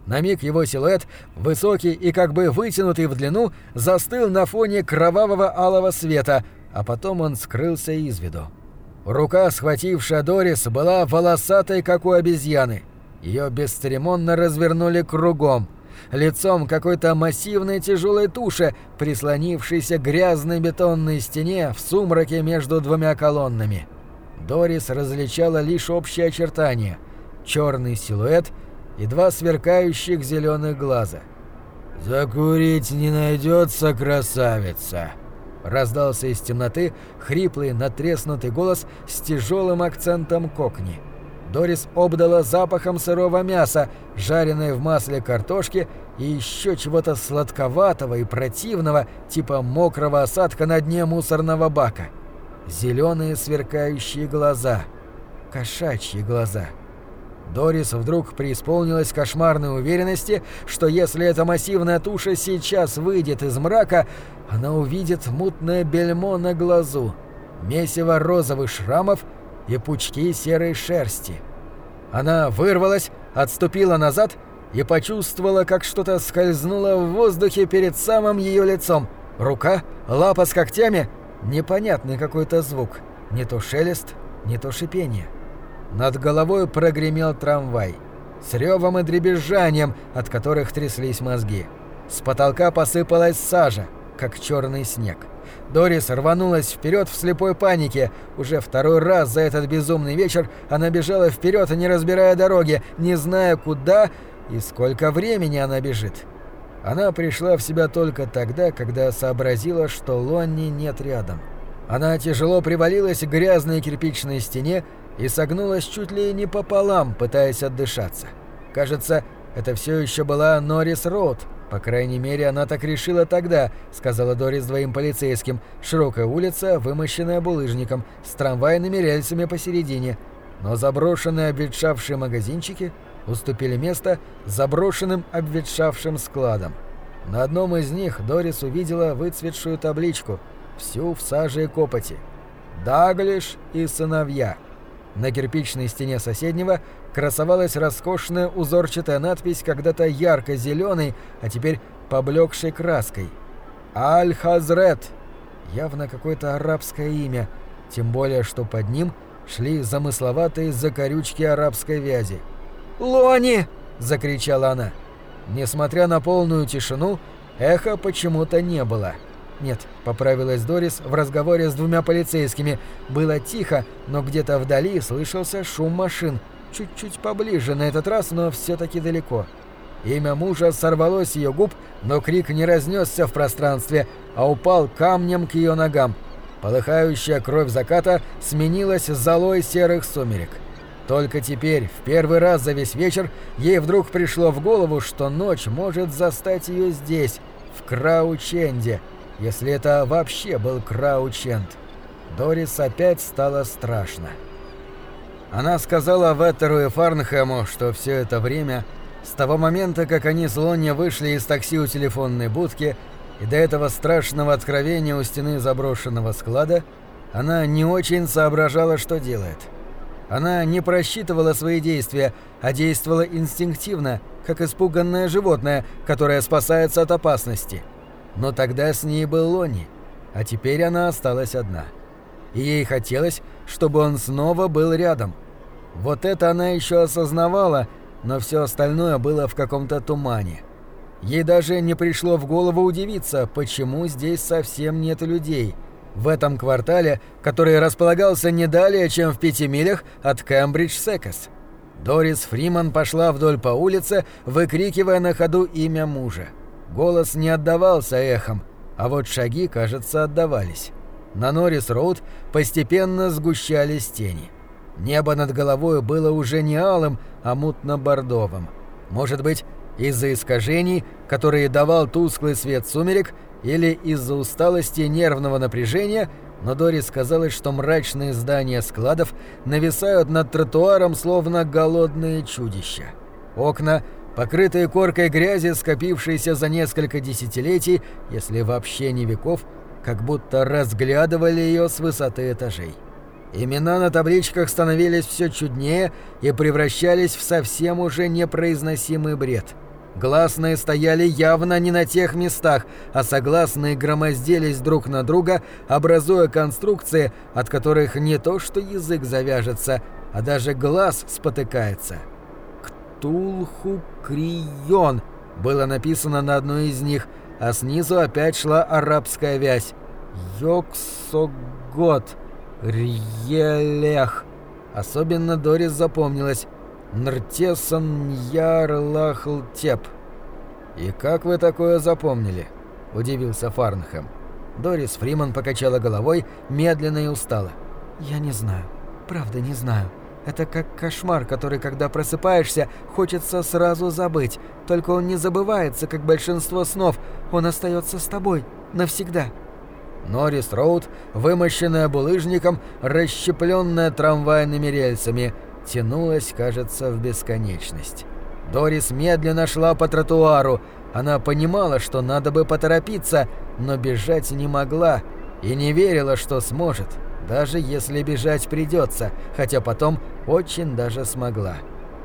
На миг его силуэт, высокий и как бы вытянутый в длину, застыл на фоне кровавого алого света, а потом он скрылся из виду. Рука, схватившая Дорис, была волосатой, как у обезьяны. Ее бесцеремонно развернули кругом, лицом какой-то массивной тяжелой туши, прислонившейся к грязной бетонной стене в сумраке между двумя колоннами. Дорис различала лишь общие очертания — черный силуэт и два сверкающих зеленых глаза. «Закурить не найдется, красавица!» Раздался из темноты хриплый, натреснутый голос с тяжелым акцентом кокни. Дорис обдала запахом сырого мяса, жареной в масле картошки и еще чего-то сладковатого и противного, типа мокрого осадка на дне мусорного бака. Зеленые сверкающие глаза. Кошачьи глаза. Дорис вдруг преисполнилась кошмарной уверенности, что если эта массивная туша сейчас выйдет из мрака, она увидит мутное бельмо на глазу, месиво розовых шрамов и пучки серой шерсти. Она вырвалась, отступила назад и почувствовала, как что-то скользнуло в воздухе перед самым ее лицом. Рука, лапа с когтями, непонятный какой-то звук, не то шелест, не то шипение. Над головой прогремел трамвай. С ревом и дребезжанием, от которых тряслись мозги. С потолка посыпалась сажа, как черный снег. Дорис рванулась вперед в слепой панике. Уже второй раз за этот безумный вечер она бежала вперед, не разбирая дороги, не зная куда и сколько времени она бежит. Она пришла в себя только тогда, когда сообразила, что Лонни нет рядом. Она тяжело привалилась к грязной кирпичной стене и согнулась чуть ли не пополам, пытаясь отдышаться. Кажется, это все еще была Норрис Роуд, «По крайней мере, она так решила тогда», — сказала Дорис двоим полицейским. «Широкая улица, вымощенная булыжником, с трамвайными рельсами посередине. Но заброшенные обветшавшие магазинчики уступили место заброшенным обветшавшим складам. На одном из них Дорис увидела выцветшую табличку, всю в саже и копоти. «Даглиш и сыновья». На кирпичной стене соседнего красовалась роскошная узорчатая надпись когда-то ярко-зеленой, а теперь поблекшей краской. «Аль-Хазрет» — явно какое-то арабское имя, тем более что под ним шли замысловатые закорючки арабской вязи. «Лони!» — закричала она. Несмотря на полную тишину, эха почему-то не было. «Нет», — поправилась Дорис в разговоре с двумя полицейскими. Было тихо, но где-то вдали слышался шум машин. Чуть-чуть поближе на этот раз, но все-таки далеко. Имя мужа сорвалось с ее губ, но крик не разнесся в пространстве, а упал камнем к ее ногам. Полыхающая кровь заката сменилась золой серых сумерек. Только теперь, в первый раз за весь вечер, ей вдруг пришло в голову, что ночь может застать ее здесь, в Краученде, если это вообще был Краученд. Дорис опять стало страшно. Она сказала Веттеру и Фарнхэму, что все это время, с того момента, как они с Лонни вышли из такси у телефонной будки, и до этого страшного откровения у стены заброшенного склада, она не очень соображала, что делает. Она не просчитывала свои действия, а действовала инстинктивно, как испуганное животное, которое спасается от опасности. Но тогда с ней был Лони, а теперь она осталась одна. И ей хотелось, чтобы он снова был рядом. Вот это она еще осознавала, но все остальное было в каком-то тумане. Ей даже не пришло в голову удивиться, почему здесь совсем нет людей – в этом квартале, который располагался не далее, чем в пяти милях от Кембридж-Секас. Дорис Фриман пошла вдоль по улице, выкрикивая на ходу имя мужа. Голос не отдавался эхом, а вот шаги, кажется, отдавались. На Норрис-Роуд постепенно сгущались тени. Небо над головой было уже не алым, а мутно-бордовым. Может быть, из-за искажений, которые давал тусклый свет сумерек, или из-за усталости и нервного напряжения, но Дори сказалось, что мрачные здания складов нависают над тротуаром словно голодные чудища. Окна, покрытые коркой грязи, скопившиеся за несколько десятилетий, если вообще не веков, как будто разглядывали ее с высоты этажей. Имена на табличках становились все чуднее и превращались в совсем уже непроизносимый бред – Гласные стояли явно не на тех местах, а согласные громоздились друг на друга, образуя конструкции, от которых не то что язык завяжется, а даже глаз спотыкается. «Ктулху-крион» было написано на одной из них, а снизу опять шла арабская вязь. «Йоксогот», «Рьелех». Особенно Дорис запомнилась. Нртесан Ярлахлтеп. «И как вы такое запомнили?» – удивился Фарнхэм. Дорис Фриман покачала головой, медленно и устало. «Я не знаю. Правда, не знаю. Это как кошмар, который, когда просыпаешься, хочется сразу забыть. Только он не забывается, как большинство снов. Он остается с тобой. Навсегда». Норрис Роуд, вымощенная булыжником, расщепленная трамвайными рельсами – тянулась, кажется, в бесконечность. Дорис медленно шла по тротуару. Она понимала, что надо бы поторопиться, но бежать не могла и не верила, что сможет, даже если бежать придется, хотя потом очень даже смогла.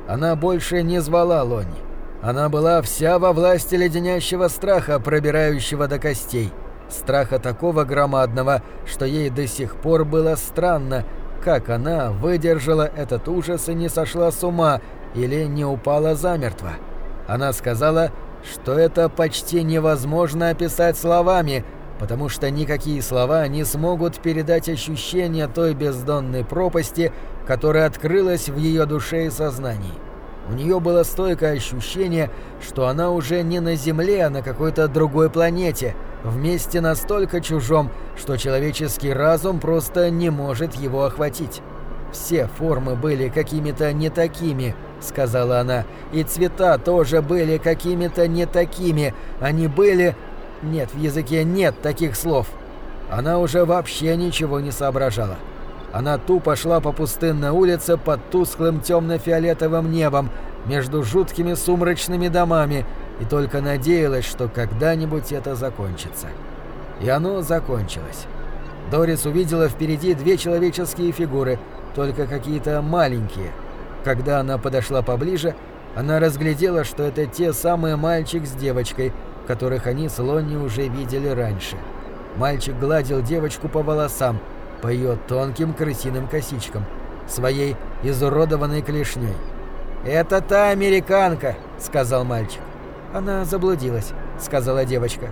Она больше не звала Лони. Она была вся во власти леденящего страха, пробирающего до костей. Страха такого громадного, что ей до сих пор было странно, как она выдержала этот ужас и не сошла с ума или не упала замертво. Она сказала, что это почти невозможно описать словами, потому что никакие слова не смогут передать ощущение той бездонной пропасти, которая открылась в ее душе и сознании. У нее было стойкое ощущение, что она уже не на Земле, а на какой-то другой планете, в месте настолько чужом, что человеческий разум просто не может его охватить. «Все формы были какими-то не такими», — сказала она, — «и цвета тоже были какими-то не такими. Они были...» Нет, в языке нет таких слов. Она уже вообще ничего не соображала. Она тупо шла по пустынной улице под тусклым темно-фиолетовым небом, между жуткими сумрачными домами, и только надеялась, что когда-нибудь это закончится. И оно закончилось. Дорис увидела впереди две человеческие фигуры, только какие-то маленькие. Когда она подошла поближе, она разглядела, что это те самые мальчик с девочкой, которых они с Лонни уже видели раньше. Мальчик гладил девочку по волосам, по ее тонким крысиным косичкам, своей изуродованной клешней. «Это та американка», — сказал мальчик. «Она заблудилась», — сказала девочка.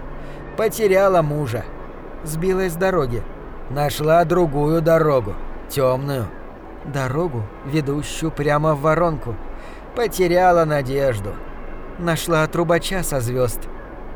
«Потеряла мужа. Сбилась с дороги. Нашла другую дорогу. Темную. Дорогу, ведущую прямо в воронку. Потеряла надежду. Нашла трубача со звезд.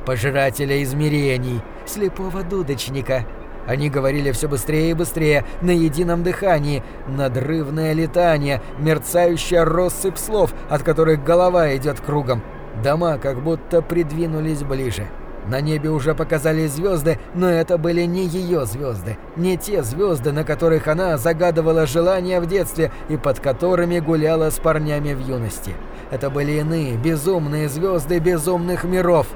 Пожирателя измерений. Слепого дудочника. Они говорили все быстрее и быстрее, на едином дыхании, надрывное летание, мерцающая россыпь слов, от которых голова идет кругом. Дома как будто придвинулись ближе. На небе уже показались звезды, но это были не ее звезды, не те звезды, на которых она загадывала желания в детстве и под которыми гуляла с парнями в юности. Это были иные, безумные звезды безумных миров.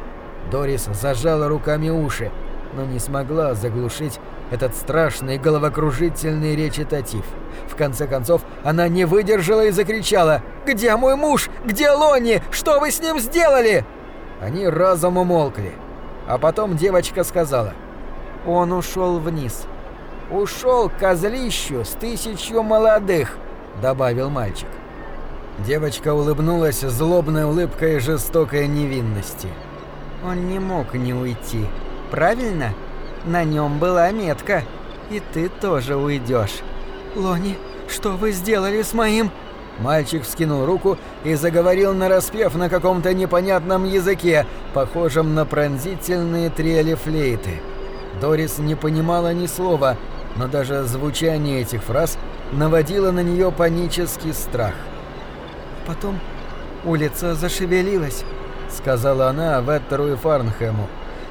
Дорис зажала руками уши, но не смогла заглушить этот страшный головокружительный речитатив. В конце концов, она не выдержала и закричала «Где мой муж? Где Лонни? Что вы с ним сделали?» Они разом умолкли. А потом девочка сказала «Он ушел вниз». «Ушел к козлищу с тысячью молодых», — добавил мальчик. Девочка улыбнулась злобной улыбкой жестокой невинности. «Он не мог не уйти, правильно? На нем была метка, и ты тоже уйдешь. Лони, что вы сделали с моим...» Мальчик вскинул руку и заговорил нараспев на каком-то непонятном языке, похожем на пронзительные трели флейты. Дорис не понимала ни слова, но даже звучание этих фраз наводило на нее панический страх. «Потом улица зашевелилась», — сказала она Веттеру и Фарнхэму.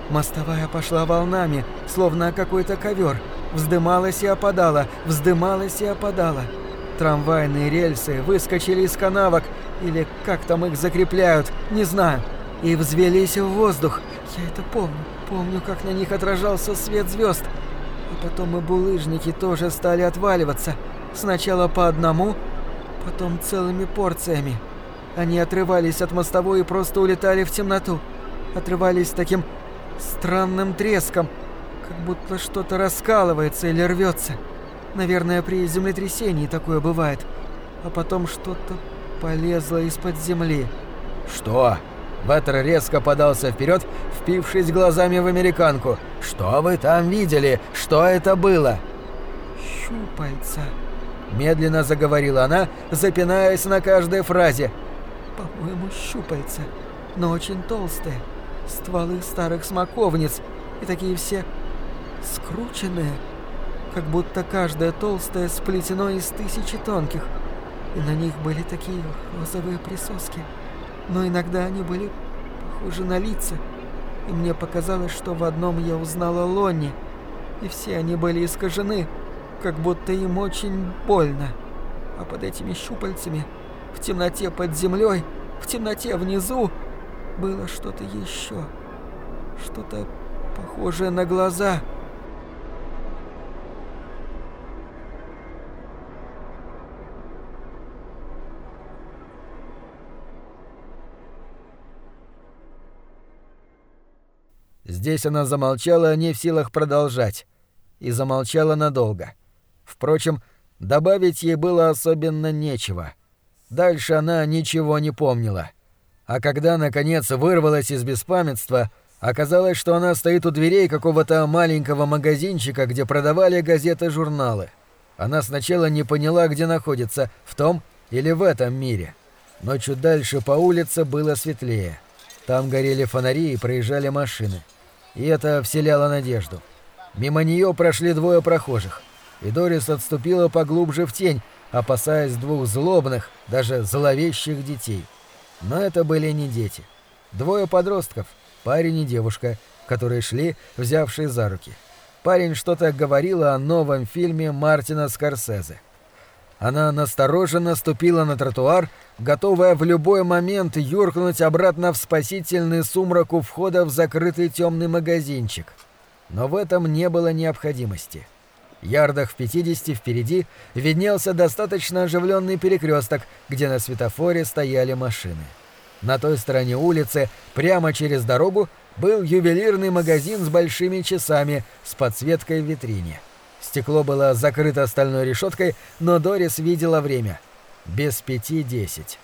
«Мостовая пошла волнами, словно какой-то ковер, вздымалась и опадала, вздымалась и опадала». Трамвайные рельсы выскочили из канавок, или как там их закрепляют, не знаю, и взвелись в воздух. Я это помню, помню, как на них отражался свет звезд. А потом и булыжники тоже стали отваливаться. Сначала по одному, потом целыми порциями. Они отрывались от мостовой и просто улетали в темноту. Отрывались таким странным треском, как будто что-то раскалывается или рвется. Наверное, при землетрясении такое бывает. А потом что-то полезло из-под земли. Что? Баттер резко подался вперед, впившись глазами в американку. «Что вы там видели? Что это было?» «Щупальца», — медленно заговорила она, запинаясь на каждой фразе. «По-моему, щупальца, но очень толстые. Стволы старых смоковниц и такие все скрученные» как будто каждая толстая сплетено из тысячи тонких, и на них были такие розовые присоски. Но иногда они были похожи на лица, и мне показалось, что в одном я узнала Лонни, и все они были искажены, как будто им очень больно. А под этими щупальцами, в темноте под землей, в темноте внизу, было что-то еще, что-то похожее на глаза — Здесь она замолчала, не в силах продолжать. И замолчала надолго. Впрочем, добавить ей было особенно нечего. Дальше она ничего не помнила. А когда, наконец, вырвалась из беспамятства, оказалось, что она стоит у дверей какого-то маленького магазинчика, где продавали газеты-журналы. Она сначала не поняла, где находится, в том или в этом мире. Но чуть дальше по улице было светлее. Там горели фонари и проезжали машины и это вселяло надежду. Мимо нее прошли двое прохожих, и Дорис отступила поглубже в тень, опасаясь двух злобных, даже зловещих детей. Но это были не дети. Двое подростков, парень и девушка, которые шли, взявшие за руки. Парень что-то говорил о новом фильме Мартина Скорсезе. Она настороженно ступила на тротуар, готовая в любой момент юркнуть обратно в спасительный сумрак у входа в закрытый темный магазинчик. Но в этом не было необходимости. Ярдах в 50 впереди виднелся достаточно оживленный перекресток, где на светофоре стояли машины. На той стороне улицы, прямо через дорогу, был ювелирный магазин с большими часами с подсветкой в витрине. Стекло было закрыто стальной решеткой, но Дорис видела время. Без пяти десять.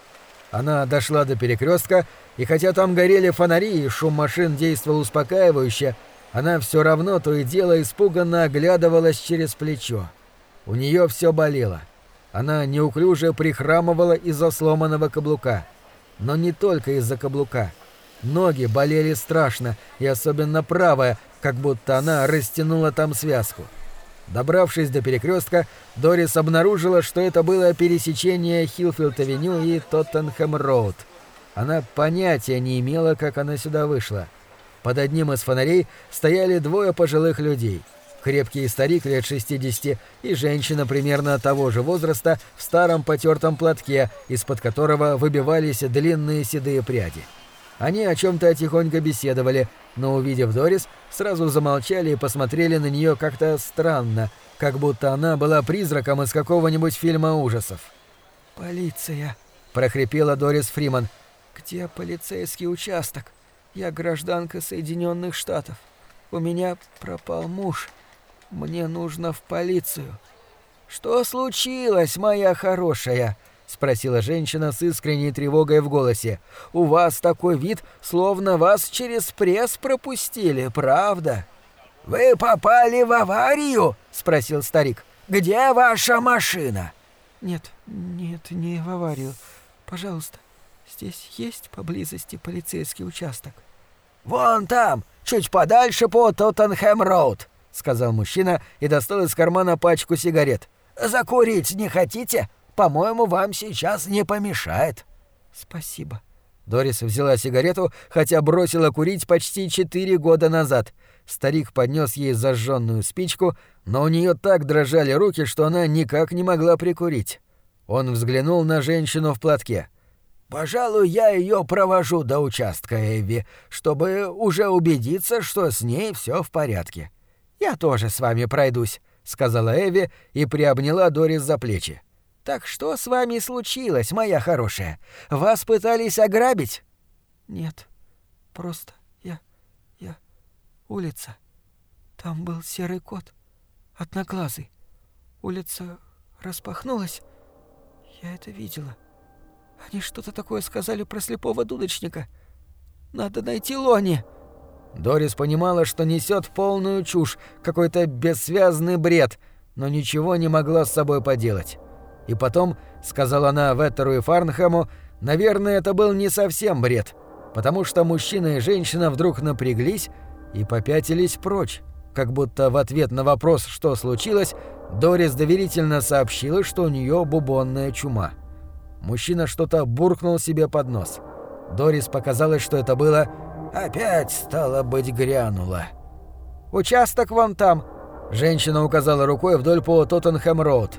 Она дошла до перекрестка, и хотя там горели фонари и шум машин действовал успокаивающе, она все равно то и дело испуганно оглядывалась через плечо. У нее все болело. Она неуклюже прихрамывала из-за сломанного каблука. Но не только из-за каблука. Ноги болели страшно, и особенно правая, как будто она растянула там связку. Добравшись до перекрестка, Дорис обнаружила, что это было пересечение Хилфилд-авеню и Тоттенхэм-роуд. Она понятия не имела, как она сюда вышла. Под одним из фонарей стояли двое пожилых людей. Крепкий старик лет 60 и женщина примерно того же возраста в старом потертом платке, из-под которого выбивались длинные седые пряди. Они о чем-то тихонько беседовали, но, увидев Дорис, сразу замолчали и посмотрели на нее как-то странно, как будто она была призраком из какого-нибудь фильма ужасов. «Полиция!» — прохрипела Дорис Фриман. «Где полицейский участок?» Я гражданка Соединенных Штатов. У меня пропал муж. Мне нужно в полицию. Что случилось, моя хорошая? спросила женщина с искренней тревогой в голосе. У вас такой вид, словно вас через пресс пропустили, правда? Вы попали в аварию? спросил старик. Где ваша машина? Нет, нет, не в аварию. Пожалуйста, здесь есть поблизости полицейский участок. «Вон там, чуть подальше по Тоттенхэм-роуд», — сказал мужчина и достал из кармана пачку сигарет. «Закурить не хотите? По-моему, вам сейчас не помешает». «Спасибо». Дорис взяла сигарету, хотя бросила курить почти четыре года назад. Старик поднес ей зажженную спичку, но у нее так дрожали руки, что она никак не могла прикурить. Он взглянул на женщину в платке. Пожалуй, я ее провожу до участка Эви, чтобы уже убедиться, что с ней все в порядке. Я тоже с вами пройдусь, сказала Эви и приобняла Дорис за плечи. Так что с вами случилось, моя хорошая? Вас пытались ограбить? Нет. Просто я я улица. Там был серый кот, одноглазый. Улица распахнулась. Я это видела. Они что-то такое сказали про слепого дудочника. Надо найти Лони. Дорис понимала, что несет полную чушь, какой-то бессвязный бред, но ничего не могла с собой поделать. И потом, сказала она Веттеру и Фарнхэму, наверное, это был не совсем бред, потому что мужчина и женщина вдруг напряглись и попятились прочь, как будто в ответ на вопрос, что случилось, Дорис доверительно сообщила, что у нее бубонная чума. Мужчина что-то буркнул себе под нос. Дорис показалось, что это было «Опять, стало быть, грянуло». «Участок вон там», — женщина указала рукой вдоль по Тоттенхэм-роуд.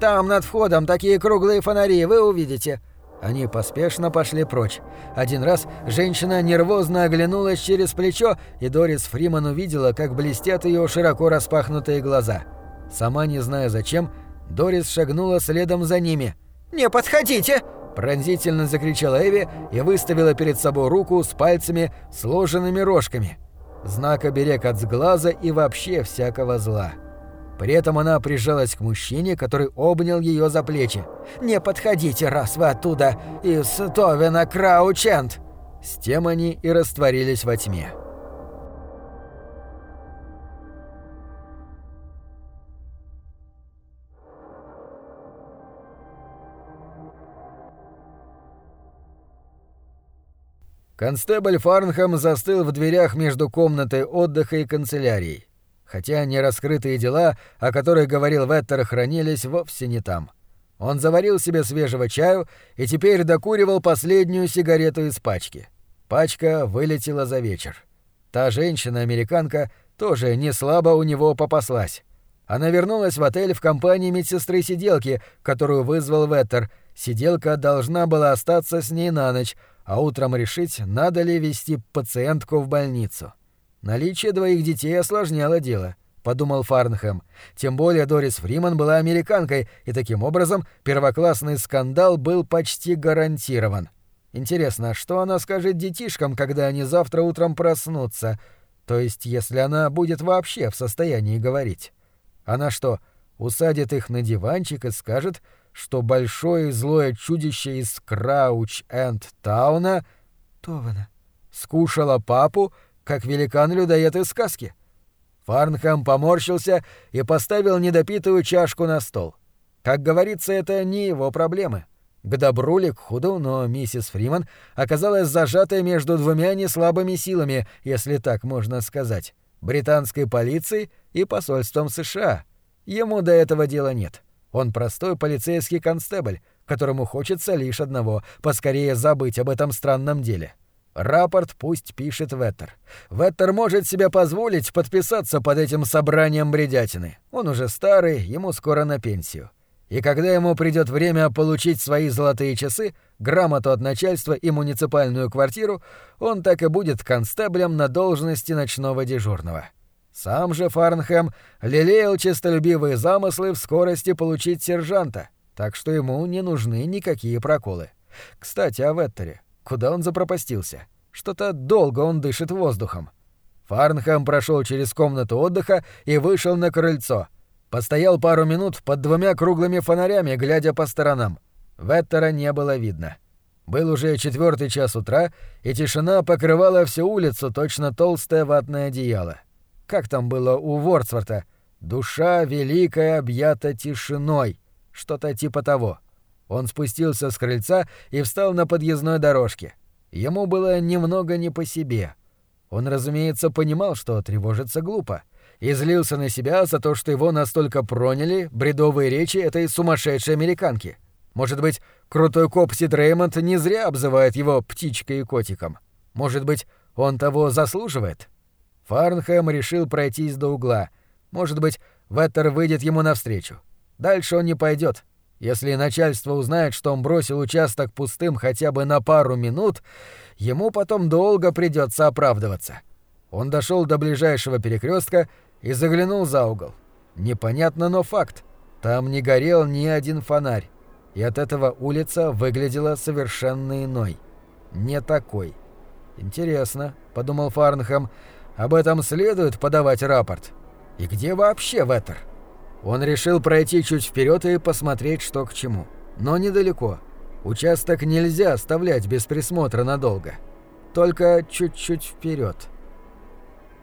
«Там над входом такие круглые фонари, вы увидите». Они поспешно пошли прочь. Один раз женщина нервозно оглянулась через плечо, и Дорис Фриман увидела, как блестят ее широко распахнутые глаза. Сама не зная зачем, Дорис шагнула следом за ними — «Не подходите!» Пронзительно закричала Эви и выставила перед собой руку с пальцами, сложенными рожками. Знак оберег от сглаза и вообще всякого зла. При этом она прижалась к мужчине, который обнял ее за плечи. «Не подходите, раз вы оттуда, из Товена Краучент!» С тем они и растворились во тьме. Констебль Фарнхэм застыл в дверях между комнатой отдыха и канцелярией. Хотя нераскрытые дела, о которых говорил Веттер, хранились вовсе не там. Он заварил себе свежего чаю и теперь докуривал последнюю сигарету из пачки. Пачка вылетела за вечер. Та женщина-американка тоже не слабо у него попаслась. Она вернулась в отель в компании медсестры-сиделки, которую вызвал Веттер. Сиделка должна была остаться с ней на ночь, а утром решить, надо ли вести пациентку в больницу. Наличие двоих детей осложняло дело. — подумал Фарнхэм. Тем более Дорис Фриман была американкой, и таким образом первоклассный скандал был почти гарантирован. Интересно, что она скажет детишкам, когда они завтра утром проснутся? То есть, если она будет вообще в состоянии говорить. Она что, усадит их на диванчик и скажет, что большое злое чудище из Крауч-энд-Тауна... Тована. Скушала папу, как великан-людоед из сказки. Фарнхэм поморщился и поставил недопитую чашку на стол. Как говорится, это не его проблемы. К добру ли, к худу, но миссис Фриман оказалась зажатой между двумя неслабыми силами, если так можно сказать, британской полицией и посольством США. Ему до этого дела нет. Он простой полицейский констебль, которому хочется лишь одного — поскорее забыть об этом странном деле. Рапорт пусть пишет Веттер. Веттер может себе позволить подписаться под этим собранием бредятины. Он уже старый, ему скоро на пенсию. И когда ему придет время получить свои золотые часы, грамоту от начальства и муниципальную квартиру, он так и будет констеблем на должности ночного дежурного. Сам же Фарнхэм лелеял честолюбивые замыслы в скорости получить сержанта, так что ему не нужны никакие проколы. Кстати, о Веттере. Куда он запропастился? Что-то долго он дышит воздухом. Фарнхэм прошел через комнату отдыха и вышел на крыльцо. Постоял пару минут под двумя круглыми фонарями, глядя по сторонам. Веттера не было видно. Был уже четвертый час утра, и тишина покрывала всю улицу, точно толстое ватное одеяло. Как там было у Вордсворта? «Душа великая объята тишиной». Что-то типа того. Он спустился с крыльца и встал на подъездной дорожке. Ему было немного не по себе. Он, разумеется, понимал, что тревожится глупо, и злился на себя за то, что его настолько проняли бредовые речи этой сумасшедшей американки. Может быть, крутой коп Сид Реймонд не зря обзывает его птичкой и котиком. Может быть, он того заслуживает? Фарнхэм решил пройтись до угла. Может быть, Веттер выйдет ему навстречу. Дальше он не пойдет. Если начальство узнает, что он бросил участок пустым хотя бы на пару минут, ему потом долго придется оправдываться. Он дошел до ближайшего перекрестка и заглянул за угол. Непонятно, но факт. Там не горел ни один фонарь. И от этого улица выглядела совершенно иной. Не такой. «Интересно», — подумал Фарнхэм, — «об этом следует подавать рапорт. И где вообще Веттер?» Он решил пройти чуть вперед и посмотреть, что к чему. Но недалеко. Участок нельзя оставлять без присмотра надолго. Только чуть-чуть вперед.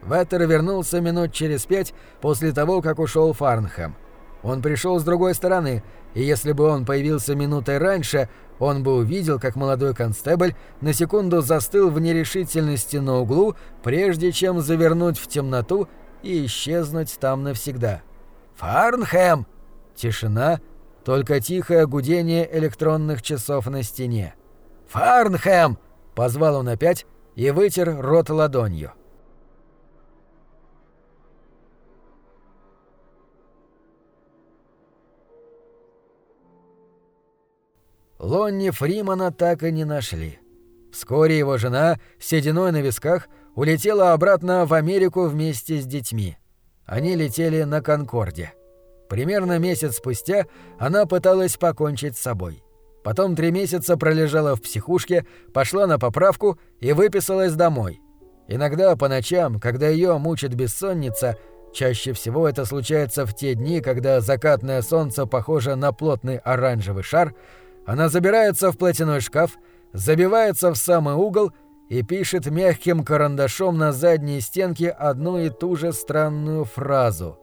Веттер вернулся минут через пять после того, как ушел Фарнхэм. Он пришел с другой стороны, и если бы он появился минутой раньше, он бы увидел, как молодой констебль на секунду застыл в нерешительности на углу, прежде чем завернуть в темноту и исчезнуть там навсегда. «Фарнхэм!» Тишина, только тихое гудение электронных часов на стене. «Фарнхэм!» — позвал он опять и вытер рот ладонью. Лонни Фримана так и не нашли. Вскоре его жена, сединой на висках, улетела обратно в Америку вместе с детьми. Они летели на Конкорде. Примерно месяц спустя она пыталась покончить с собой. Потом три месяца пролежала в психушке, пошла на поправку и выписалась домой. Иногда по ночам, когда ее мучит бессонница, чаще всего это случается в те дни, когда закатное солнце похоже на плотный оранжевый шар, она забирается в платяной шкаф, забивается в самый угол и пишет мягким карандашом на задней стенке одну и ту же странную фразу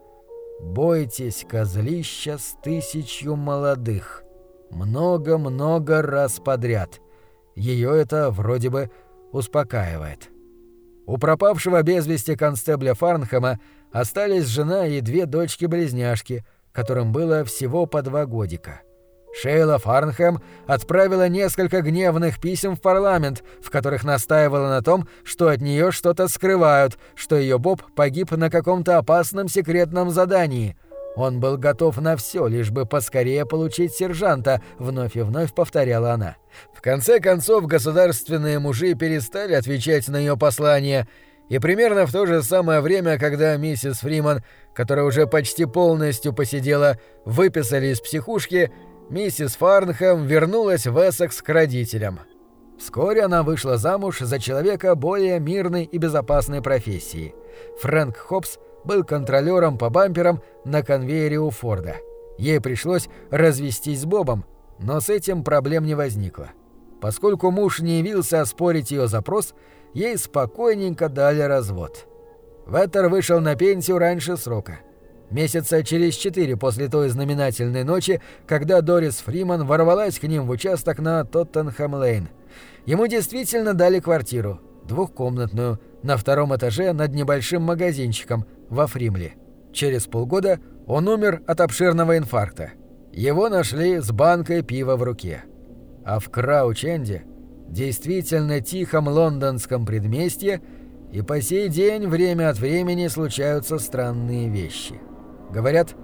«Бойтесь козлища с тысячью молодых». Много-много раз подряд. Ее это вроде бы успокаивает. У пропавшего без вести констебля Фарнхэма остались жена и две дочки-близняшки, которым было всего по два годика. Шейла Фарнхэм отправила несколько гневных писем в парламент, в которых настаивала на том, что от нее что-то скрывают, что ее Боб погиб на каком-то опасном секретном задании. Он был готов на все, лишь бы поскорее получить сержанта, вновь и вновь повторяла она. В конце концов, государственные мужи перестали отвечать на ее послания, И примерно в то же самое время, когда миссис Фриман, которая уже почти полностью посидела, выписали из психушки, миссис Фарнхэм вернулась в Эссекс к родителям. Вскоре она вышла замуж за человека более мирной и безопасной профессии. Фрэнк Хопс был контролером по бамперам на конвейере у Форда. Ей пришлось развестись с Бобом, но с этим проблем не возникло. Поскольку муж не явился оспорить ее запрос, ей спокойненько дали развод. Веттер вышел на пенсию раньше срока. Месяца через четыре после той знаменательной ночи, когда Дорис Фриман ворвалась к ним в участок на Тоттенхэм-Лейн. Ему действительно дали квартиру, двухкомнатную, на втором этаже над небольшим магазинчиком во Фримле. Через полгода он умер от обширного инфаркта. Его нашли с банкой пива в руке. А в Краученде, действительно тихом лондонском предместье, и по сей день время от времени случаются странные вещи. Говорят,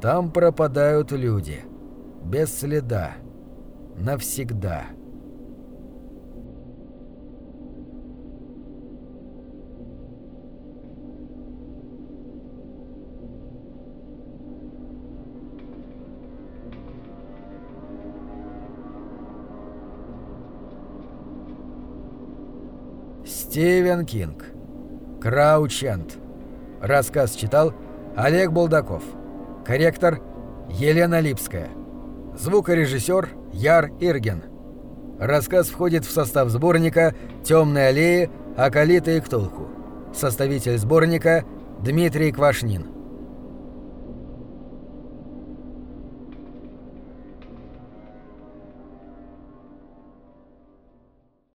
там пропадают люди. Без следа. Навсегда. Стивен Кинг. Краучент. Рассказ читал Олег Булдаков. Корректор Елена Липская. Звукорежиссер Яр Ирген. Рассказ входит в состав сборника «Темные аллеи. Акалита и Ктулху». Составитель сборника Дмитрий Квашнин.